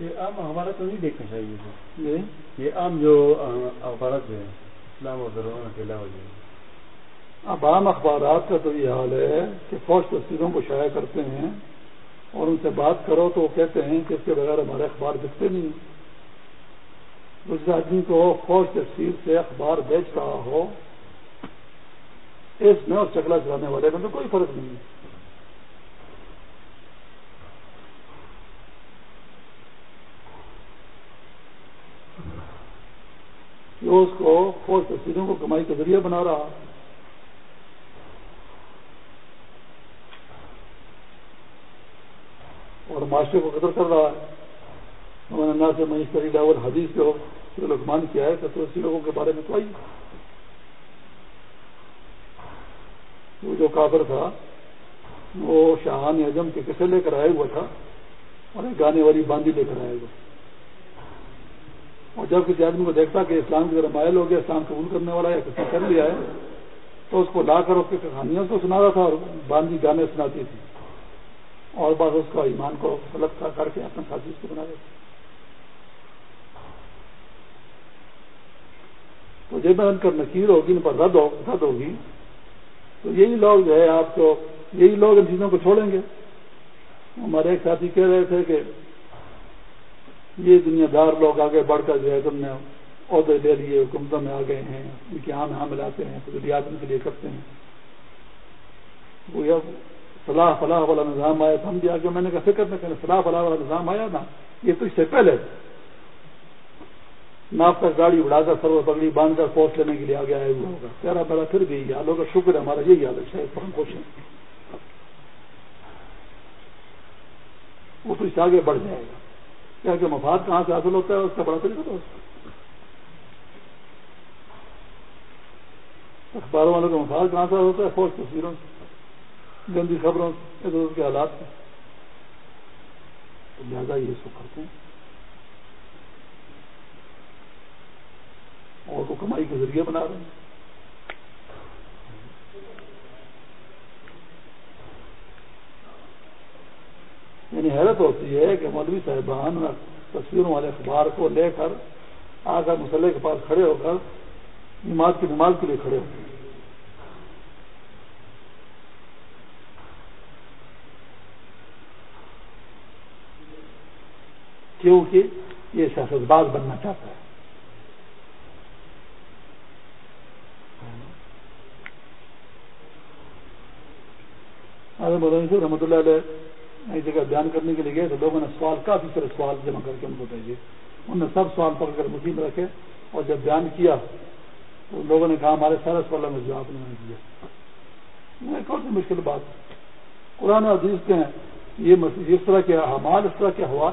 یہ عام ہمارا تو نہیں دیکھنا چاہیے جی؟ یہ عام جو اخبارات ہے اسلام اور ضرور کے علاوہ جو اب عام اخبارات کا تو یہ حال ہے کہ فوج تصویروں کو شائع کرتے ہیں اور ان سے بات کرو تو وہ کہتے ہیں کہ اس کے بغیر ہمارے اخبار بکتے نہیں اس آدمی کو فوج تصویر سے اخبار بیچ رہا ہو اس میں اور چکلا چلانے والے میں تو کوئی فرق نہیں ہے۔ جو اس کو فوج تصویروں کو کمائی کا ذریعہ بنا رہا۔ اور معاشرے کو قدر کر رہا ہے۔ نہ سے میں کری لاول حدیث جو لکمان کیا ہے، تو اسی لوگوں کے بارے میں تو آئی وہ جو کافر تھا، وہ شاہان اعظم کے کسے لے کر آیا ہوا تھا اور ایک گانے والی باندھی لے کر آیا ہوا۔ اور جب کسی آدمی کو دیکھتا کہ اسلام کی طرح مائل ہو گیا، اسلام قبول کرنے والا ہے کسی کر لیا ہے، تو اس کو لا کر اس کی کہانیاں کو سنا رہا تھا اور باندھی گانے سناتی تھی۔ اور بس اس کا ایمان کو غلط کر کے اپنے ساتھی اس کو بنا دیتے تو جب ان کر نکیر ہوگی، ان پر رد رد ہوگی، تو یہی لوگ جو ہے، آپ کو یہی لوگ ان چیزوں کو چھوڑیں گے۔ ہمارے ایک ساتھی کہہ رہے تھے کہ یہ دنیا دار لوگ آگے بڑھ کر جو ہے تم نے عہدے لے لیے، حکومتوں میں آ گئے ہیں، ان کے یہاں یہاں ملاتے ہیں فضولیات ان کے لیے کرتے ہیں۔ وہ فلاح فلاح والا نظام آیا تو ہم بھی آگے، میں نے کہا، فکر میں کہ فلاح فلاح والا نظام آیا نا، یہ تو اس سے پہلے۔ ناپ تک گاڑی اڑا کر سرو پگڑی باندھ کر پوسٹ لینے کے لیے آگے آیا ہوا ہوگا۔ پیارا میرا پھر بھی یاد ہوگا، شکر ہے، ہمارا یہی حال ہے، شاید ہم خوش ہیں۔ وہ تو اس سے آگے بڑھ جائے گا۔ کیا کہ مفاد کہاں سے حاصل ہوتا ہے، اس کا بڑا طریقہ تو اخباروں والوں کا مفاد کہاں سے ہوتا ہے؟ فوج تصویروں سے، گندی خبروں ادھر ادھر کے حالات میں لہٰذا یہ سب کرتے ہیں۔ کمائی کے ذریعے بنا رہے ہیں۔ یعنی حیرت ہوتی ہے کہ مولوی صاحبان تصویروں والے اخبار کو لے کر آ کر مسلح کے پاس کھڑے ہو کر نماز کی نماز کے لیے کھڑے ہوتے ہیں کیونکہ یہ سیاست باز بننا چاہتا ہے۔ رحمۃ اللہ علیہ ایک جگہ بیان کرنے کے لیے گئے تو لوگوں نے سوال، کافی سارے سوال جمع کر کے ان کو بھیجے انہوں نے سب سوال پکڑ کر مشین رکھے اور جب بیان کیا تو لوگوں نے کہا، ہمارے سارے سوالوں میں جواب انہوں نے دیا کون سی مشکل بات قرآن عزیز کے ہیں یہ اس طرح کے احمال اس طرح کے ہوا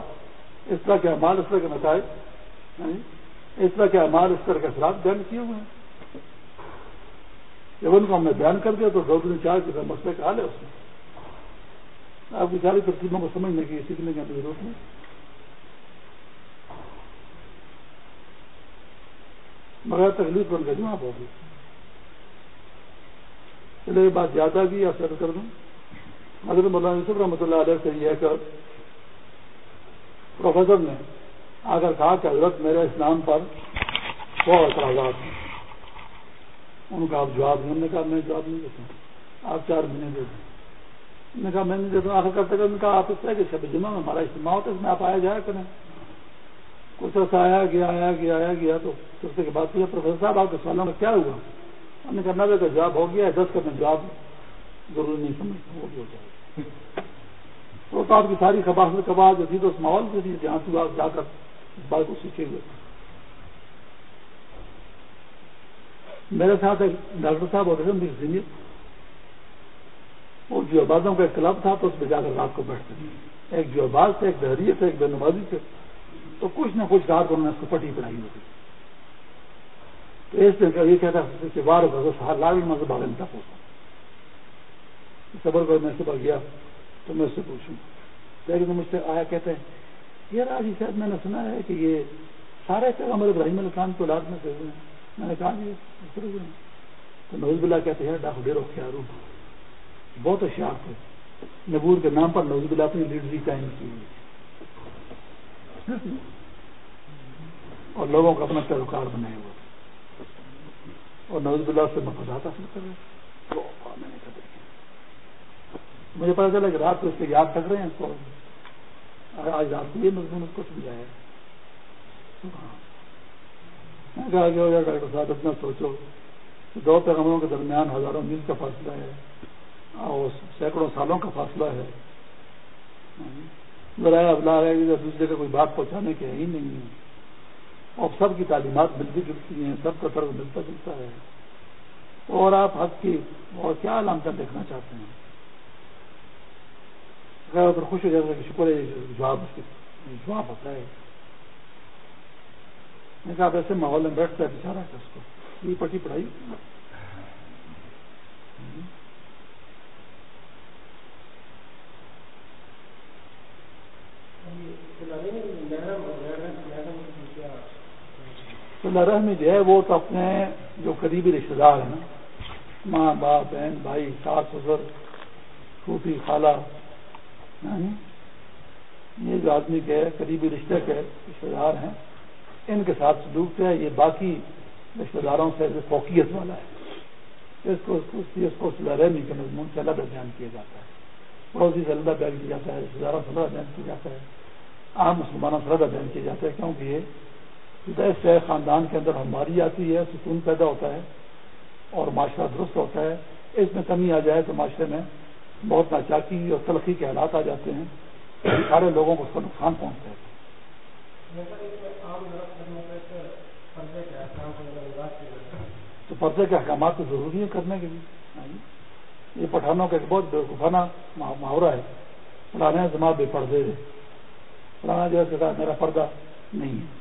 اس طرح کے امال اس طرح کے نتائج یعنی اس طرح کے امال اس طرح کے اثرات بیان کیے ہوئے ہیں۔ جب ان کو ہم نے بیان کر دیا تو دو دن چار کے مسئلے کا حال ہے اس میں آپ کی ساری ترتیبوں کو سمجھنے کی سیکھنے کی ضرورت نہیں بغیر تکلیف ان کا جواب ہوگی چلے یہ بات زیادہ بھی آپ سے کر دوں حضرت مولانا یوسف رحمۃ اللہ علیہ سے یہ کر پروفیسر نے اگر کہا کہ حضرت میرے اسلام پر سو اعتراضات ہیں ان کا آپ جواب نہیں نے کہا میں جواب نہیں دیتا آپ چار مہینے دے دیں نے کہا، میں نہیں دیتا ہوں آخر کرتے کرتے کہا، آپ اس طرح کہ شب جمعہ میں ہمارا اجتماع ہوتا ہے، اس میں آپ آیا جایا کریں۔ کچھ ایسا آیا گیا آیا گیا آیا گیا، تو سرسے کے بعد پوچھا پروفیسر صاحب آپ کے سوالوں میں کیا ہوا؟ ہم نے کہا نبے کا جواب ہو گیا ہے، دس کا میں جواب ضروری نہیں سمجھتا وہ بھی ہو جائے تو آپ کی ساری خباس میں کبا جو تھی تو اس ماحول کے لیے جہاں سے آپ جا کر اس بات کو سیکھے ہوئے۔ میرے ساتھ ایک ڈاکٹر صاحب اور رحم سینئر وہ جو آبادوں کا ایک کلب تھا تو اس میں جا کر رات کو بیٹھتے تھے۔ ایک جو آباد تھے، ایک دہریے تھے، ایک بے نمازی تھے۔ تو کچھ نہ کچھ رات کو انہوں نے، اس کو پٹی پڑھائی ہوتی۔ تو اس دن کا یہ کہتا کہ بار ہوگا لال مذہب آگے تک ہوتا صبر کو میں صبح گیا تو میں اس سے پوچھوں۔ لیکن مجھ سے آیا، کہتے ہیں، یہ راجی صاحب میں نے سنا ہے کہ یہ سارے پیغمبر ابراہیم علیہ السلام کو لاد میں سے ہوئے ہیں۔ میں نے کہا جی تو نوز بلا کہتے ہیں ڈاک ڈیرو خیال بہت ہوشیار تھے۔ نبور کے نام پر نوز بلا اپنی لیڈری قائم کی ہوئی۔ اور لوگوں کو اپنا پیروکار بنائے ہوئے اور نوز بلا سے مفادات حاصل کر رہے میں مجھے پتا چلا کہ رات کو اس کے یاد تک رہے ہیں اس کو آج رات کو یہ مضمون اس کو سمجھایا میں کہا کہ ڈاکٹر صاحب اتنا سوچو۔ دو پیغمبروں کے درمیان ہزاروں میل کا فاصلہ ہے۔ ہاں، اور سینکڑوں سالوں کا فاصلہ ہے۔ ذرائع ابلاغ ہے دوسرے کا کوئی بات پہنچانے کے ہی نہیں ہے۔ اور سب کی تعلیمات ملتی جلتی ہیں، سب کا طرف ملتا جلتا ہے۔ اور آپ حق کی اور کیا علامت دیکھنا چاہتے ہیں؟ پر خوش ہو جاتا ہے کہ شکر ہے جواب جواب ہوتا ہے۔ میں کہا ایسے ماحول میں بیٹھتا ہے بچارا اس کو۔ یہ پٹی پڑھائی۔ رحمی جو ہے وہ تو اپنے جو قریبی رشتے دار ہیں نا، ماں، باپ، بہن، بھائی، ساس، سسر، پھوپھی، خالہ یعنی یہ جو آدمی کے قریبی رشتے کے رشتے دار ہیں، ان کے ساتھ سلوک ہے، یہ باقی رشتے داروں سے فوقیت والا ہے۔ اس کو اس کو رحمی کے مضمون سے الگ بیان کیا جاتا ہے۔ پڑوسی سے الگ بیان کیا جاتا ہے رشتے داروں سے الگ بیان کیا جاتا ہے۔ عام مسلمانوں سے الگ بیان کیا جاتا ہے، کیونکہ یہ سے خاندان کے اندر ہماری آتی ہے سکون پیدا ہوتا ہے اور معاشرہ درست ہوتا ہے۔ اس میں کمی آ جائے تو معاشرے میں بہت ناچاکی اور تلخی کے حالات آ جاتے ہیں۔ سارے لوگوں کو اس کا نقصان پہنچتا ہے۔ تو پردے کے احکامات تو ضروری ہے کرنے کے لیے۔ یہ پٹھانوں کا ایک بہت بےوقوفانہ محاورہ ہے۔ پرانے زما بے پردے پرانا جو ہے میرا پردہ نہیں ہے۔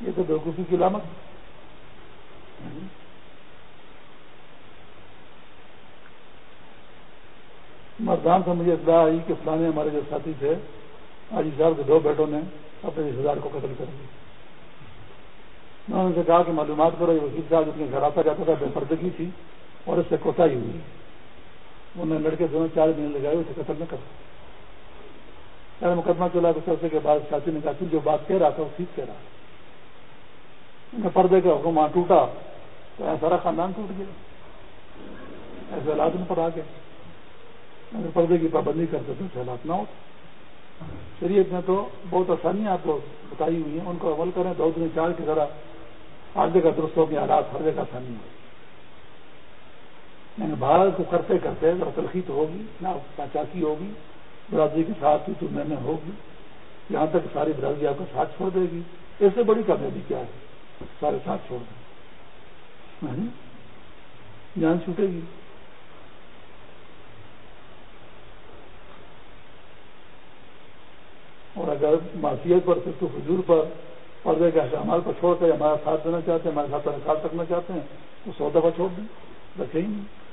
یہ تو بےوقوفی کی علامت مردان سے مجھے اطلاع آئی کہ فلانے ہمارے جو ساتھی تھے، آج صاحب کے دو بیٹوں نے اپنے رشتے دار کو قتل کر دیا۔ میں نے ان سے کہا کہ معلومات کرو، یہ وکیل صاحب جتنے گھر آتا جاتا تھا، بے پردگی تھی اور اس سے کوتا ہی ہوئی۔ انہوں نے لڑکے دونوں چار دن لگائے، اسے قتل نہ کر مقدمہ چلا تو سرسے کے بعد ساتھی نے کہا تھی جو بات کہہ رہا تھا، وہ ٹھیک کہہ رہا تھا۔ پردے کا حکم وہاں ٹوٹا تو سارا خاندان ٹوٹ گیا۔ ایسے حالات میں پر آ گئے اگر پردے کی پابندی کرتے تو حالات نہ ہو۔ شریعت میں تو بہت آسانیاں آپ کو بتائی ہوئی ہیں۔ ان کو عمل کریں۔ دو دن چار کی طرح ہر جگہ درست ہو گیا، حالات ہر جگہ آسانی ہو یعنی بھارت کو کرتے کرتے ذرا تلخی تو ہوگی، نہ چاچی ہوگی، برادری کے ساتھ تو میں ہوگی۔ یہاں تک ساری برادری آپ کو ساتھ چھوڑ دے گی۔ اس سے بڑی کامیابی کیا ہے؟ سارے ساتھ چھوڑ دیں۔ ہاں جی۔ جان چھوٹے گی۔ اور اگر معاشیت پر صرف حضور پر پردے کے احکامات پر چھوڑ کر ہمارا ساتھ دینا چاہتے ہیں، ہمارے ساتھ ساتھ رکھنا چاہتے ہیں، تو سو دفعہ چھوڑ دیں۔ رکھیں گے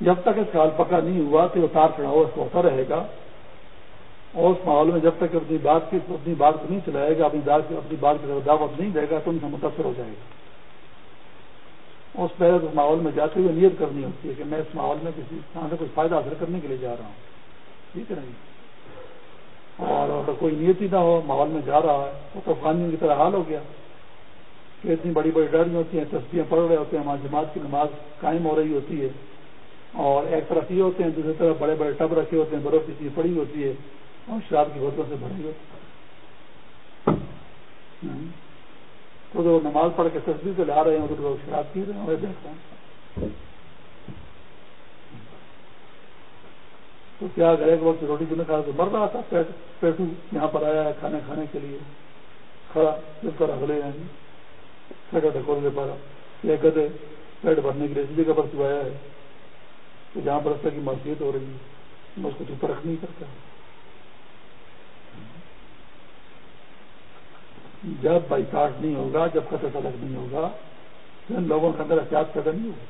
جب تک اس کا حال پکا نہیں ہوا تو اتار چڑھاؤ، اس کو ہوتا رہے گا۔ اور اس ماحول میں جب تک اپنی بات کی، اپنی بات کو نہیں چلائے گا، اپنی اپنی بات کی طرف دعوت نہیں دے گا، تو ان سے متاثر ہو جائے گا۔ اس پہلے اس ماحول میں جاتے ہوئے نیت کرنی ہوتی ہے کہ میں اس ماحول میں کسی طرح سے کچھ فائدہ حاصل کرنے کے لیے جا رہا ہوں۔ ٹھیک ہے نہیں جی؟ اور اگر کوئی نیت ہی نہ ہو، ماحول میں جا رہا ہے، وہ تو قانون کی طرح حال ہو گیا۔ کہ اتنی بڑی بڑی ڈرنگ ہوتی ہیں تصویریں پڑھ رہے ہوتے ہیں وہاں جماعت کی نماز قائم ہو رہی ہوتی ہے۔ اور ایک طرف یہ ہوتے ہیں، دوسری طرف بڑے بڑے ٹب رکھے ہوتے ہیں، برف کی چیز پڑی ہوتی ہے، اور شراب کی بوتلوں سے بھری ہوتی ہے تو جو نماز پڑھ کے تصویر سے لا رہے ہیں، ادھر لوگ شراب پی رہے ہیں، اور دیکھتے ہیں۔ تو کیا اگر ایک وقت روٹی نہیں کھا تو مر رہا تھا، پیٹ، پیٹو یہاں پر آیا ہے کھانے کھانے کے لیے۔ کھڑا جس طرح اگلے ہیں۔ پیٹا ڈھکولنے پر یا گدے پیٹ بھرنے کے لیے اسی جگہ پر تو ہے۔ کہ جہاں پر رستہ کی معصیت ہو رہی ہے، میں اس کو تو پرکھ نہیں کرتا۔ جب بائی کاٹ نہیں ہوگا، جب قطع طلب نہیں ہوگا ان لوگوں کے اندر احتیاط پیدا نہیں ہوگا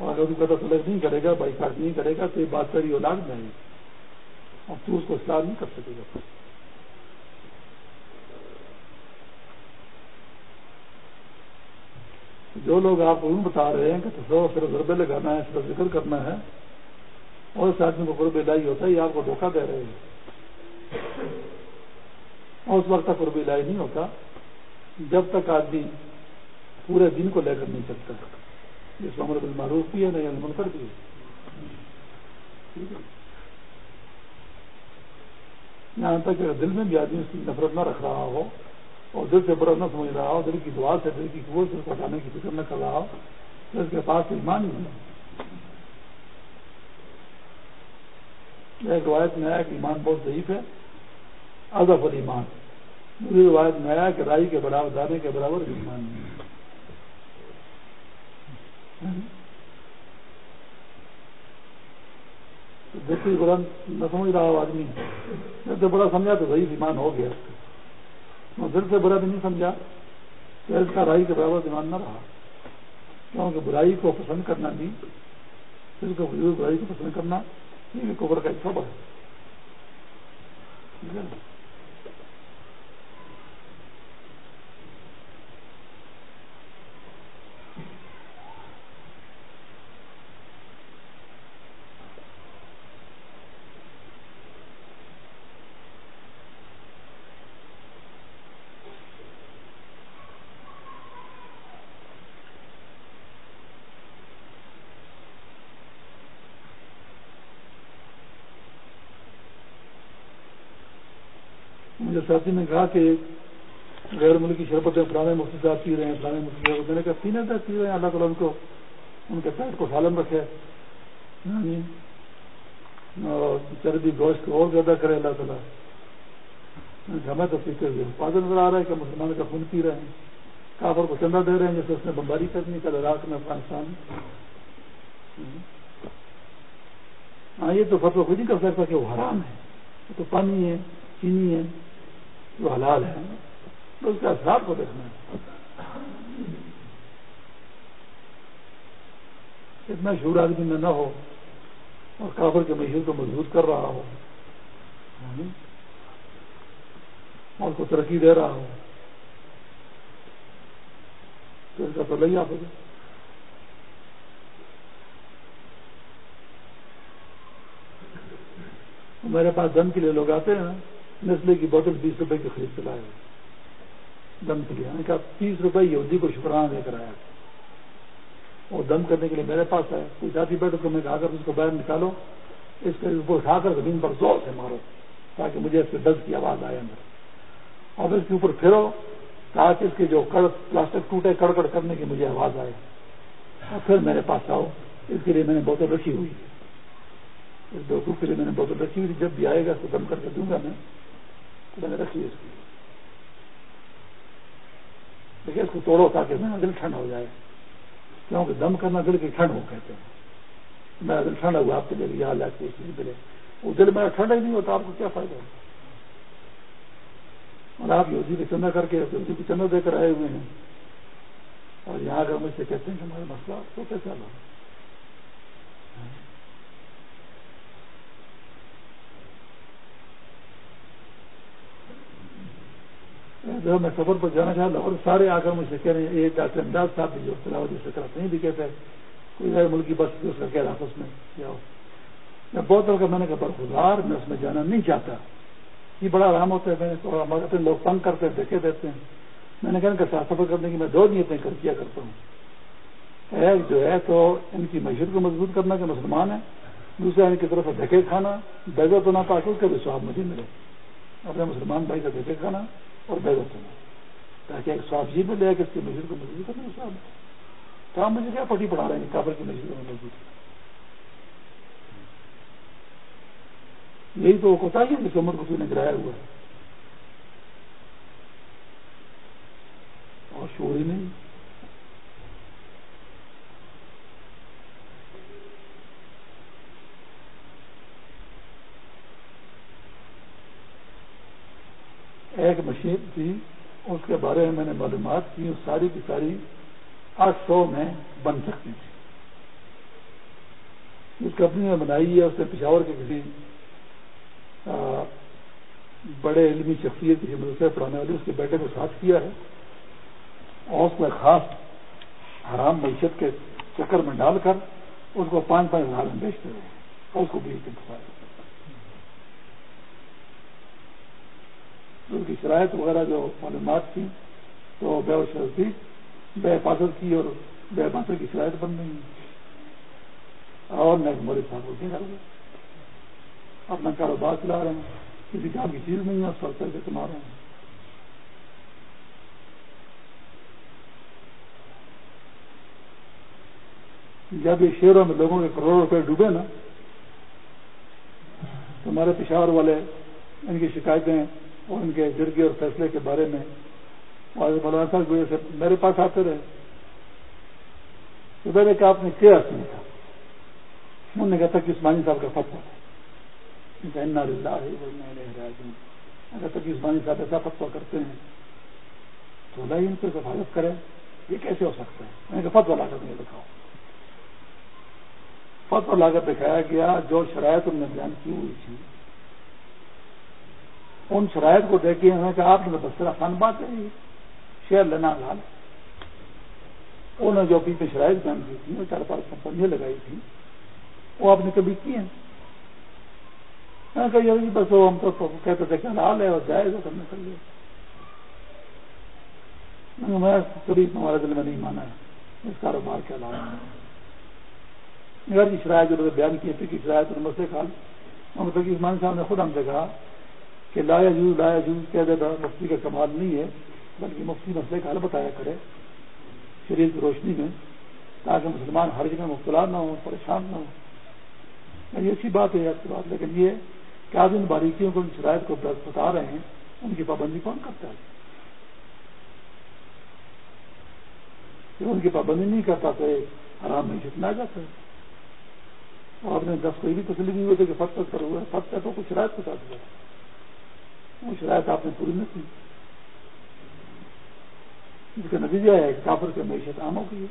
اور اگر قطع طلب نہیں کرے گا بائی کاٹ نہیں کرے گا، تو یہ بات کری اولاد میں اور تو اس کو اسٹار نہیں کر سکے گا۔ جو لوگ آپ کو بتا رہے ہیں کہ تصور صرف ضربے لگانا ہے، صرف ذکر کرنا ہے، اور اس آدمی کو قرب لائی ہوتا ہے، یہ آپ کو دھوکہ دے رہے ہیں۔ اور اس وقت تک قرب لائی نہیں ہوتا، جب تک آدمی پورے دن کو لے کر نہیں چلتا۔ جس عمر بل معروف بھی ہے، نہیں یعنی المن کر بھی ہے۔ یہاں تک دل میں بھی آدمی اس کی نفرت نہ رکھ رہا ہو اور دل سے برف نہ سمجھ رہا ہو، دل کی دعا سے، دل کی قوت سے ہٹانے کی فکر نہ کر رہا ہو۔ تو اس کے پاس ایمان ہی نہیں ایک روایت میں آیا کہ ایمان بہت ضعیف ہے ادب اور ایمان دوسری روایت میں آیا کہ رائی کے برابر، دانے کے برابر بھی ایمان نہیں دیکھیے بلند نہ سمجھ رہا ہو آدمی۔ جب بڑا سمجھا تو ضعیف ایمان ہو گیا۔ دل سے برا بھی نہیں سمجھا تو اس کا رائی کے برابر دماغ نہ رہا۔ کیونکہ برائی کو پسند کرنا بھی دل کو برائی کو پسند کرنا یہ کوبر کا ایک خبر ہے۔ ساتھی نے کہا کہ غیر ملکی شربتیں پرانے مفتی صاحب پی رہے ہیں، پرانے مفتی صاحب۔ میں نے کہا، پینے تک پی رہے ہیں، اللہ تعالیٰ ان کو، ان کے پیٹ کو سالم رکھے۔ یعنی، اور چربی گوشت کو اور زیادہ کرے اللہ تعالیٰ۔ ہمیں تو پیتے ہوئے پادل نظر آ رہا ہے کہ مسلمان کا خون پی رہے ہیں۔ کافر کو چندہ دے رہے ہیں جیسے اس نے بمباری کرنی، کل عراق میں افغانستان۔ ہاں یہ تو فتو خود نہیں کر سکتا کہ وہ حرام ہے تو پانی ہے، چینی ہے۔ جو حلال ہے اس کے اثرات کو دیکھنا ہے۔ اتنا شور آدمی میں نہ ہو اور کافر کے مشہور کو مضبوط کر رہا ہو۔ اور کو ترقی دے رہا ہو۔ تو اس کا تو لئی آپ میرے پاس دم کے لیے لوگ آتے ہیں۔ نسلے کی بوتل بیس روپے کی خرید کے لائے۔ دم کے لیے میں نے کہا تیس روپے یہودی کو شکرانہ دے کر آیا اور دم کرنے کے لیے میرے پاس ہے کوئی جاتی بیٹھ کو میں کہا کر اس کو باہر نکالو اس کو اٹھا کر زمین پر زور سے مارو تاکہ مجھے اس کے دس کی آواز آئے اندر۔ اور اس کے اوپر پھرو تاکہ اس کے جو کڑ پلاسٹک ٹوٹے کڑ کڑ کرنے کی مجھے آواز آئے۔ اور پھر میرے پاس آؤ۔ اس کے لیے میں نے بوتل رکھی ہوئی۔ اس بیوقوف کے لیے میں نے بوتل رکھی ہوئی جب بھی آئے گا اس کو دم کر کے دوں گا میں۔ میں نے رکھی اس کی۔ لیکن اس کو توڑو تاکہ میرا دل ٹھنڈ ہو جائے۔ کیونکہ دم کرنا دل کی ٹھنڈ ہو کہتے ہیں۔ میرا دل ٹھنڈا ہوا، آپ کے لیے یہاں یاد آتی اس چیز ملے وہ دل میرا ٹھنڈا ہی نہیں ہوتا، آپ کو کیا فائدہ ہوتا اور آپ یہودی کو چندہ کر کے یہودی کو چندہ دے کر آئے ہوئے ہیں۔ اور یہاں اگر مجھ سے کہتے ہیں کہ ہمارے مسئلہ تو کیسا لو جو میں سفر پر جانا چاہتا اور سارے آ کر مجھ سے کہہ رہے ہیں یہ ڈاکٹر امداد صاحب بھی جو تلاوت سے کراتے ہیں بھی کہتے ہیں۔ کوئی غیر ملکی بس جو اس کا کہہ میں جاؤ۔ میں بہت طرح کا میں نے کہا برخار میں اس میں جانا نہیں چاہتا۔ یہ بڑا آرام ہوتا ہے، میں نے ہمارے اپنے لوگ تنگ کرتے ہیں دیکھے دیتے ہیں۔ میں نے کہا کہ ساتھ سفر کرنے کی میں دو نیتیں کر کیا کرتا ہوں۔ ایک جو ہے تو ان کی معیشت کو مضبوط کرنا کہ مسلمان ہے دوسرا، ان کی طرف سے دھکے کھانا بیگو تو نہ تاکہ کا بھی سواب مجھے ملے۔ اپنے مسلمان بھائی کا دھکے کھانا اور بے وطن تاکہ ایک سواب جی ملے کہ اس کی مسجد کو مضبوط کرنا سواب تو آپ مجھے کیا پٹی پڑھا رہے ہیں کابل کی مسجد میں مضبوط یہی تو کوتا ہی جس عمر کو نے گرایا ہوا ہے۔ اور شور ہی نہیں۔ ایک مشین تھی، اس کے بارے میں میں نے معلومات کی ساری کی ساری آٹھ سو میں بن سکتی تھی۔ اس کمپنی میں بنائی ہے، اس نے پشاور کے کسی بڑے علمی شخصیت کسی مدرسے پڑھانے والی اس کے بیٹے کو ساتھ کیا ہے۔ اور اس میں خاص حرام معیشت کے چکر میں ڈال کر اس کو پانچ پانچ ہزار میں بیچتے رہے۔ اور اس کو بیچ انتظار اس کی شرائط وغیرہ جو معلومات تھی تو بے و شرط تھی۔ بے حفاظت کی اور بے حفاظت کی شرائط بن رہی اور میں مولوی صاحب کو کر گیا اپنا کاروبار چلا رہے ہیں۔ کسی کام کی چیز نہیں ہے سر کر کے کما رہے ہیں۔ جب یہ شہروں میں لوگوں کے کروڑوں روپے ڈوبے نا، تو ہمارے پشاور والے ان کی شکایتیں اور ان کے جرگے اور فیصلے کے بارے میں مولانا صاحب کی وجہ سے میرے پاس آتے رہے۔ تو میں نے کہا، آپ نے کیا نہیں تھا؟ انہوں نے کہا تھا کہ عثمانی صاحب کا فتوا تھا اگر تک عثمانی صاحب ایسا فتوا کرتے ہیں تو اللہ ان کو حفاظت کرے۔ یہ کیسے ہو سکتا ہے؟ میں نے کہا فتوا لا کر نہیں دکھاؤ۔ فتوا لا کر دکھایا گیا، جو شرائط ان نے بیان کی ہوئی تھی۔ ان شرائط کو دیکھے انہوں نے کہا آپ نے بس آسان بات ہے شیئر لینا لال۔ انہوں نے جو پیچھے شرائط بیان کی تھی چار پانچ کمپنیاں لگائی تھی وہ آپ نے کبھی کی ہیں؟ میں کہ جی بس وہ ہم تو کہتے تھے کہ حلال ہے اور جائے گا کرنے کر لیا۔ میں کبھی ہمارے دل میں نہیں مانا ہے، اس کاروبار کے علاوہ۔ کی جی، شرائط جو بیان کی تھی کہ شرائط مسئلے خال محمد صاحب نے خود ہم سے کہا کہ لایا جوز لایا جوز کہہ دے مفتی کا کمال نہیں ہے، بلکہ مفتی مسئلے کا حل بتایا کرے شریر کی روشنی میں، تاکہ مسلمان ہر جگہ مبتلا نہ ہو پریشان نہ ہو یہ یعنی اچھی بات ہے آپ کی بات، لیکن یہ کہ آج ان باریکیوں کو، ان شرائط کو بتا رہے ہیں، ان کی پابندی کون کرتا ہے؟ ان کی پابندی نہیں کرتا تو آرام میں جتنا جاتا ہے۔ آپ نے دس کوئی بھی تسلی نہیں ہوتی کہ فت تک کرا ہوا ہے فت تو کچھ شرائط بتا دیا۔ وہ شرائط آپ نے پوری نہیں کی۔ جس کا نتیجہ ہے کافر کے معیشت عام ہو گئی ہے۔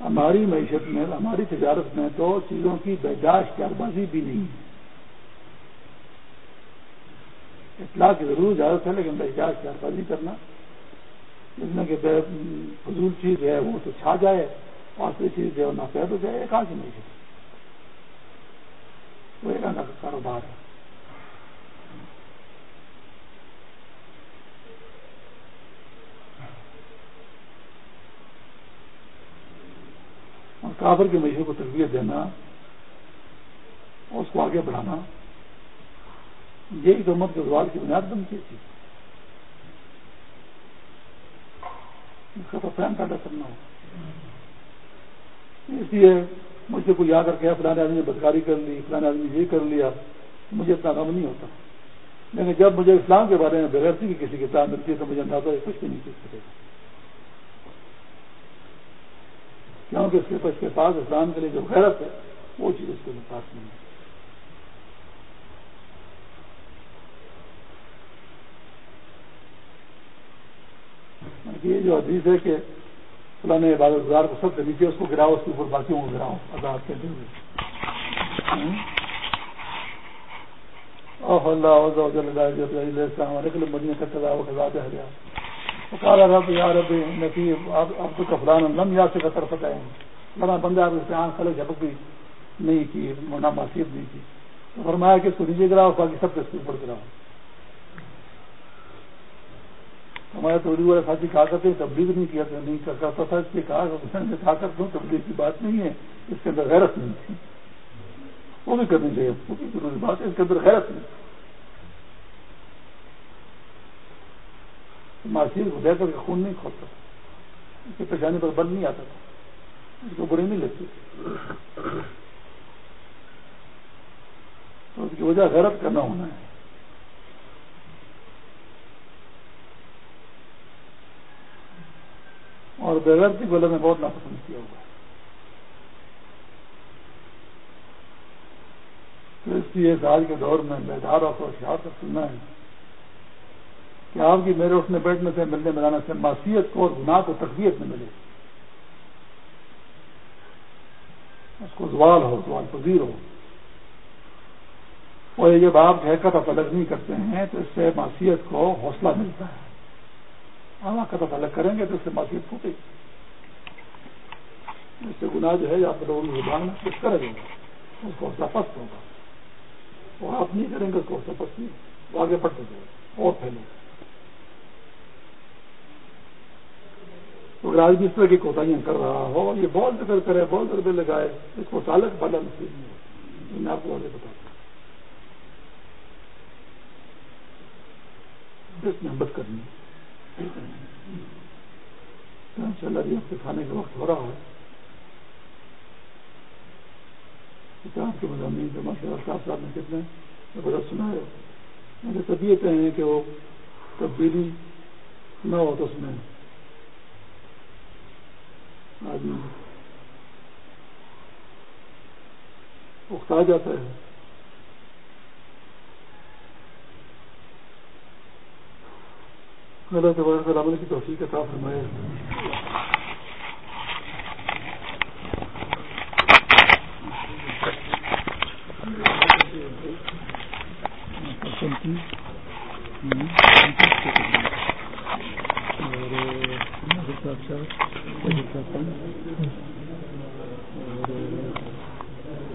ہماری معیشت میں، ہماری تجارت میں تو چیزوں کی بیداشت چار بازی بھی نہیں ہے۔ اطلاع کی ضرور اجازت ہے، لیکن بیداشت چار بازی کرنا۔ جس میں کہ فضول چیز ہے، وہ تو چھا جائے اور چیز ہے، وہ ناپید ہو جائے، ایک آج معیشت۔ وہ ایک کا کاروبار ہے۔ اور کابر کی معیشت کو تربیت دینا، اس کو آگے بڑھانا، یہی حکومت کے روال کی بنیاد بنتی تھی۔ اس کا تو فہم پیدا کرنا ہو۔ اس لیے مجھ سے کوئی آ کر کے فلانے آدمی نے بدکاری کر لی فلانے آدمی یہ کر لیا مجھے اتنا غم نہیں ہوتا۔ لیکن جب مجھے اسلام کے بارے میں بغیر کی کسی کتاب ملتی ہے تو مجھے اندازہ کچھ بھی نہیں سیکھ سکے گا۔ کیونکہ اس کے پاس کے پاس اسلام کے لیے جو غیرت ہے، وہ چیز اس کے پاس نہیں ہے۔ یہ جو حدیث ہے کہ فلاں عبادت گزار کو سب سے نیچے اس کو گراؤ اس کے اوپر باقیوں کو گراؤ آزاد کہتے ہوئے اللہ پکارا رب یا رب نصیب اب تو کفران لم یا سے قطر فتح بڑا بندہ آپ اس آنکھ خلق جھپک بھی نہیں کی مونا معصیت نہیں کی تو فرمایا کہ اس کو نیچے گراؤ باقی سب کے اس کے اوپر گراؤ ہمارے تو والے ساتھی کہا کرتے ہیں تبلیغ نہیں کیا نہیں کرتا تھا، اس لیے کہا کہا کرتا ہوں تبلیغ کی بات نہیں ہے، اس کے اندر غیرت نہیں تھی۔ وہ بھی کرنی چاہیے وہ بھی ضروری بات ہے، اس کے اندر غیرت نہیں تھی۔ معاشیر کو دے کر کے خون نہیں کھولتا اس کی پریشانی پر بند نہیں آتا تھا۔ اس کو بری نہیں لگتی تو اس کی وجہ غیرت کرنا ہونا ہے۔ اور بغیر کی بولے میں بہت ناپسند کیا ہوا۔ ہے تو اس لیے آج کے دور میں بیدار اور ہوشیار کر سننا ہے کہ آپ کی میرے اٹھنے بیٹھنے سے ملنے ملانے سے معصیت کو اور گناہ کو تقویت میں ملے۔ اس کو زوال ہو، زوال پذیر ہو۔ اور جب آپ حقت الگ نہیں کرتے ہیں تو اس سے معصیت کو حوصلہ ملتا ہے۔ آپ کا الگ کریں گے تو اس سے معصیت پھوٹے گی۔ اس سے گناہ جو ہے آپ لوگوں کی زبان میں کچھ کریں گے اس کو حوصلہ پست ہوگا۔ وہ آپ نہیں کریں گے، اس کو حوصلہ پست نہیں وہ آگے بڑھتے جائے اور پھیلے گا اگر آج بھی اس طرح کی کوتاہیاں کر رہا ہو، یہ بہت ذکر کرے، بہت ضربے لگائے، اس کو سالک بھلا نصیب نہیں ہوتا۔ میں آپ کو آگے بتاتا ہوں اس محبت کرنی ہے ان شاء اللہ جی آپ کے کھانے کا وقت ہو رہا ہے۔ کتاب کے مضامین سے ماشاء اللہ صاحب صاحب نے کتنے زبردست سنا ہے میرے طبیعتیں ہیں کہ وہ تبدیلی نہ ہو تو اس میں۔ آدمی اکتا جاتا ہے۔ اللہ تبارک تعالیٰ کی توفیق عطا فرمائے۔ اور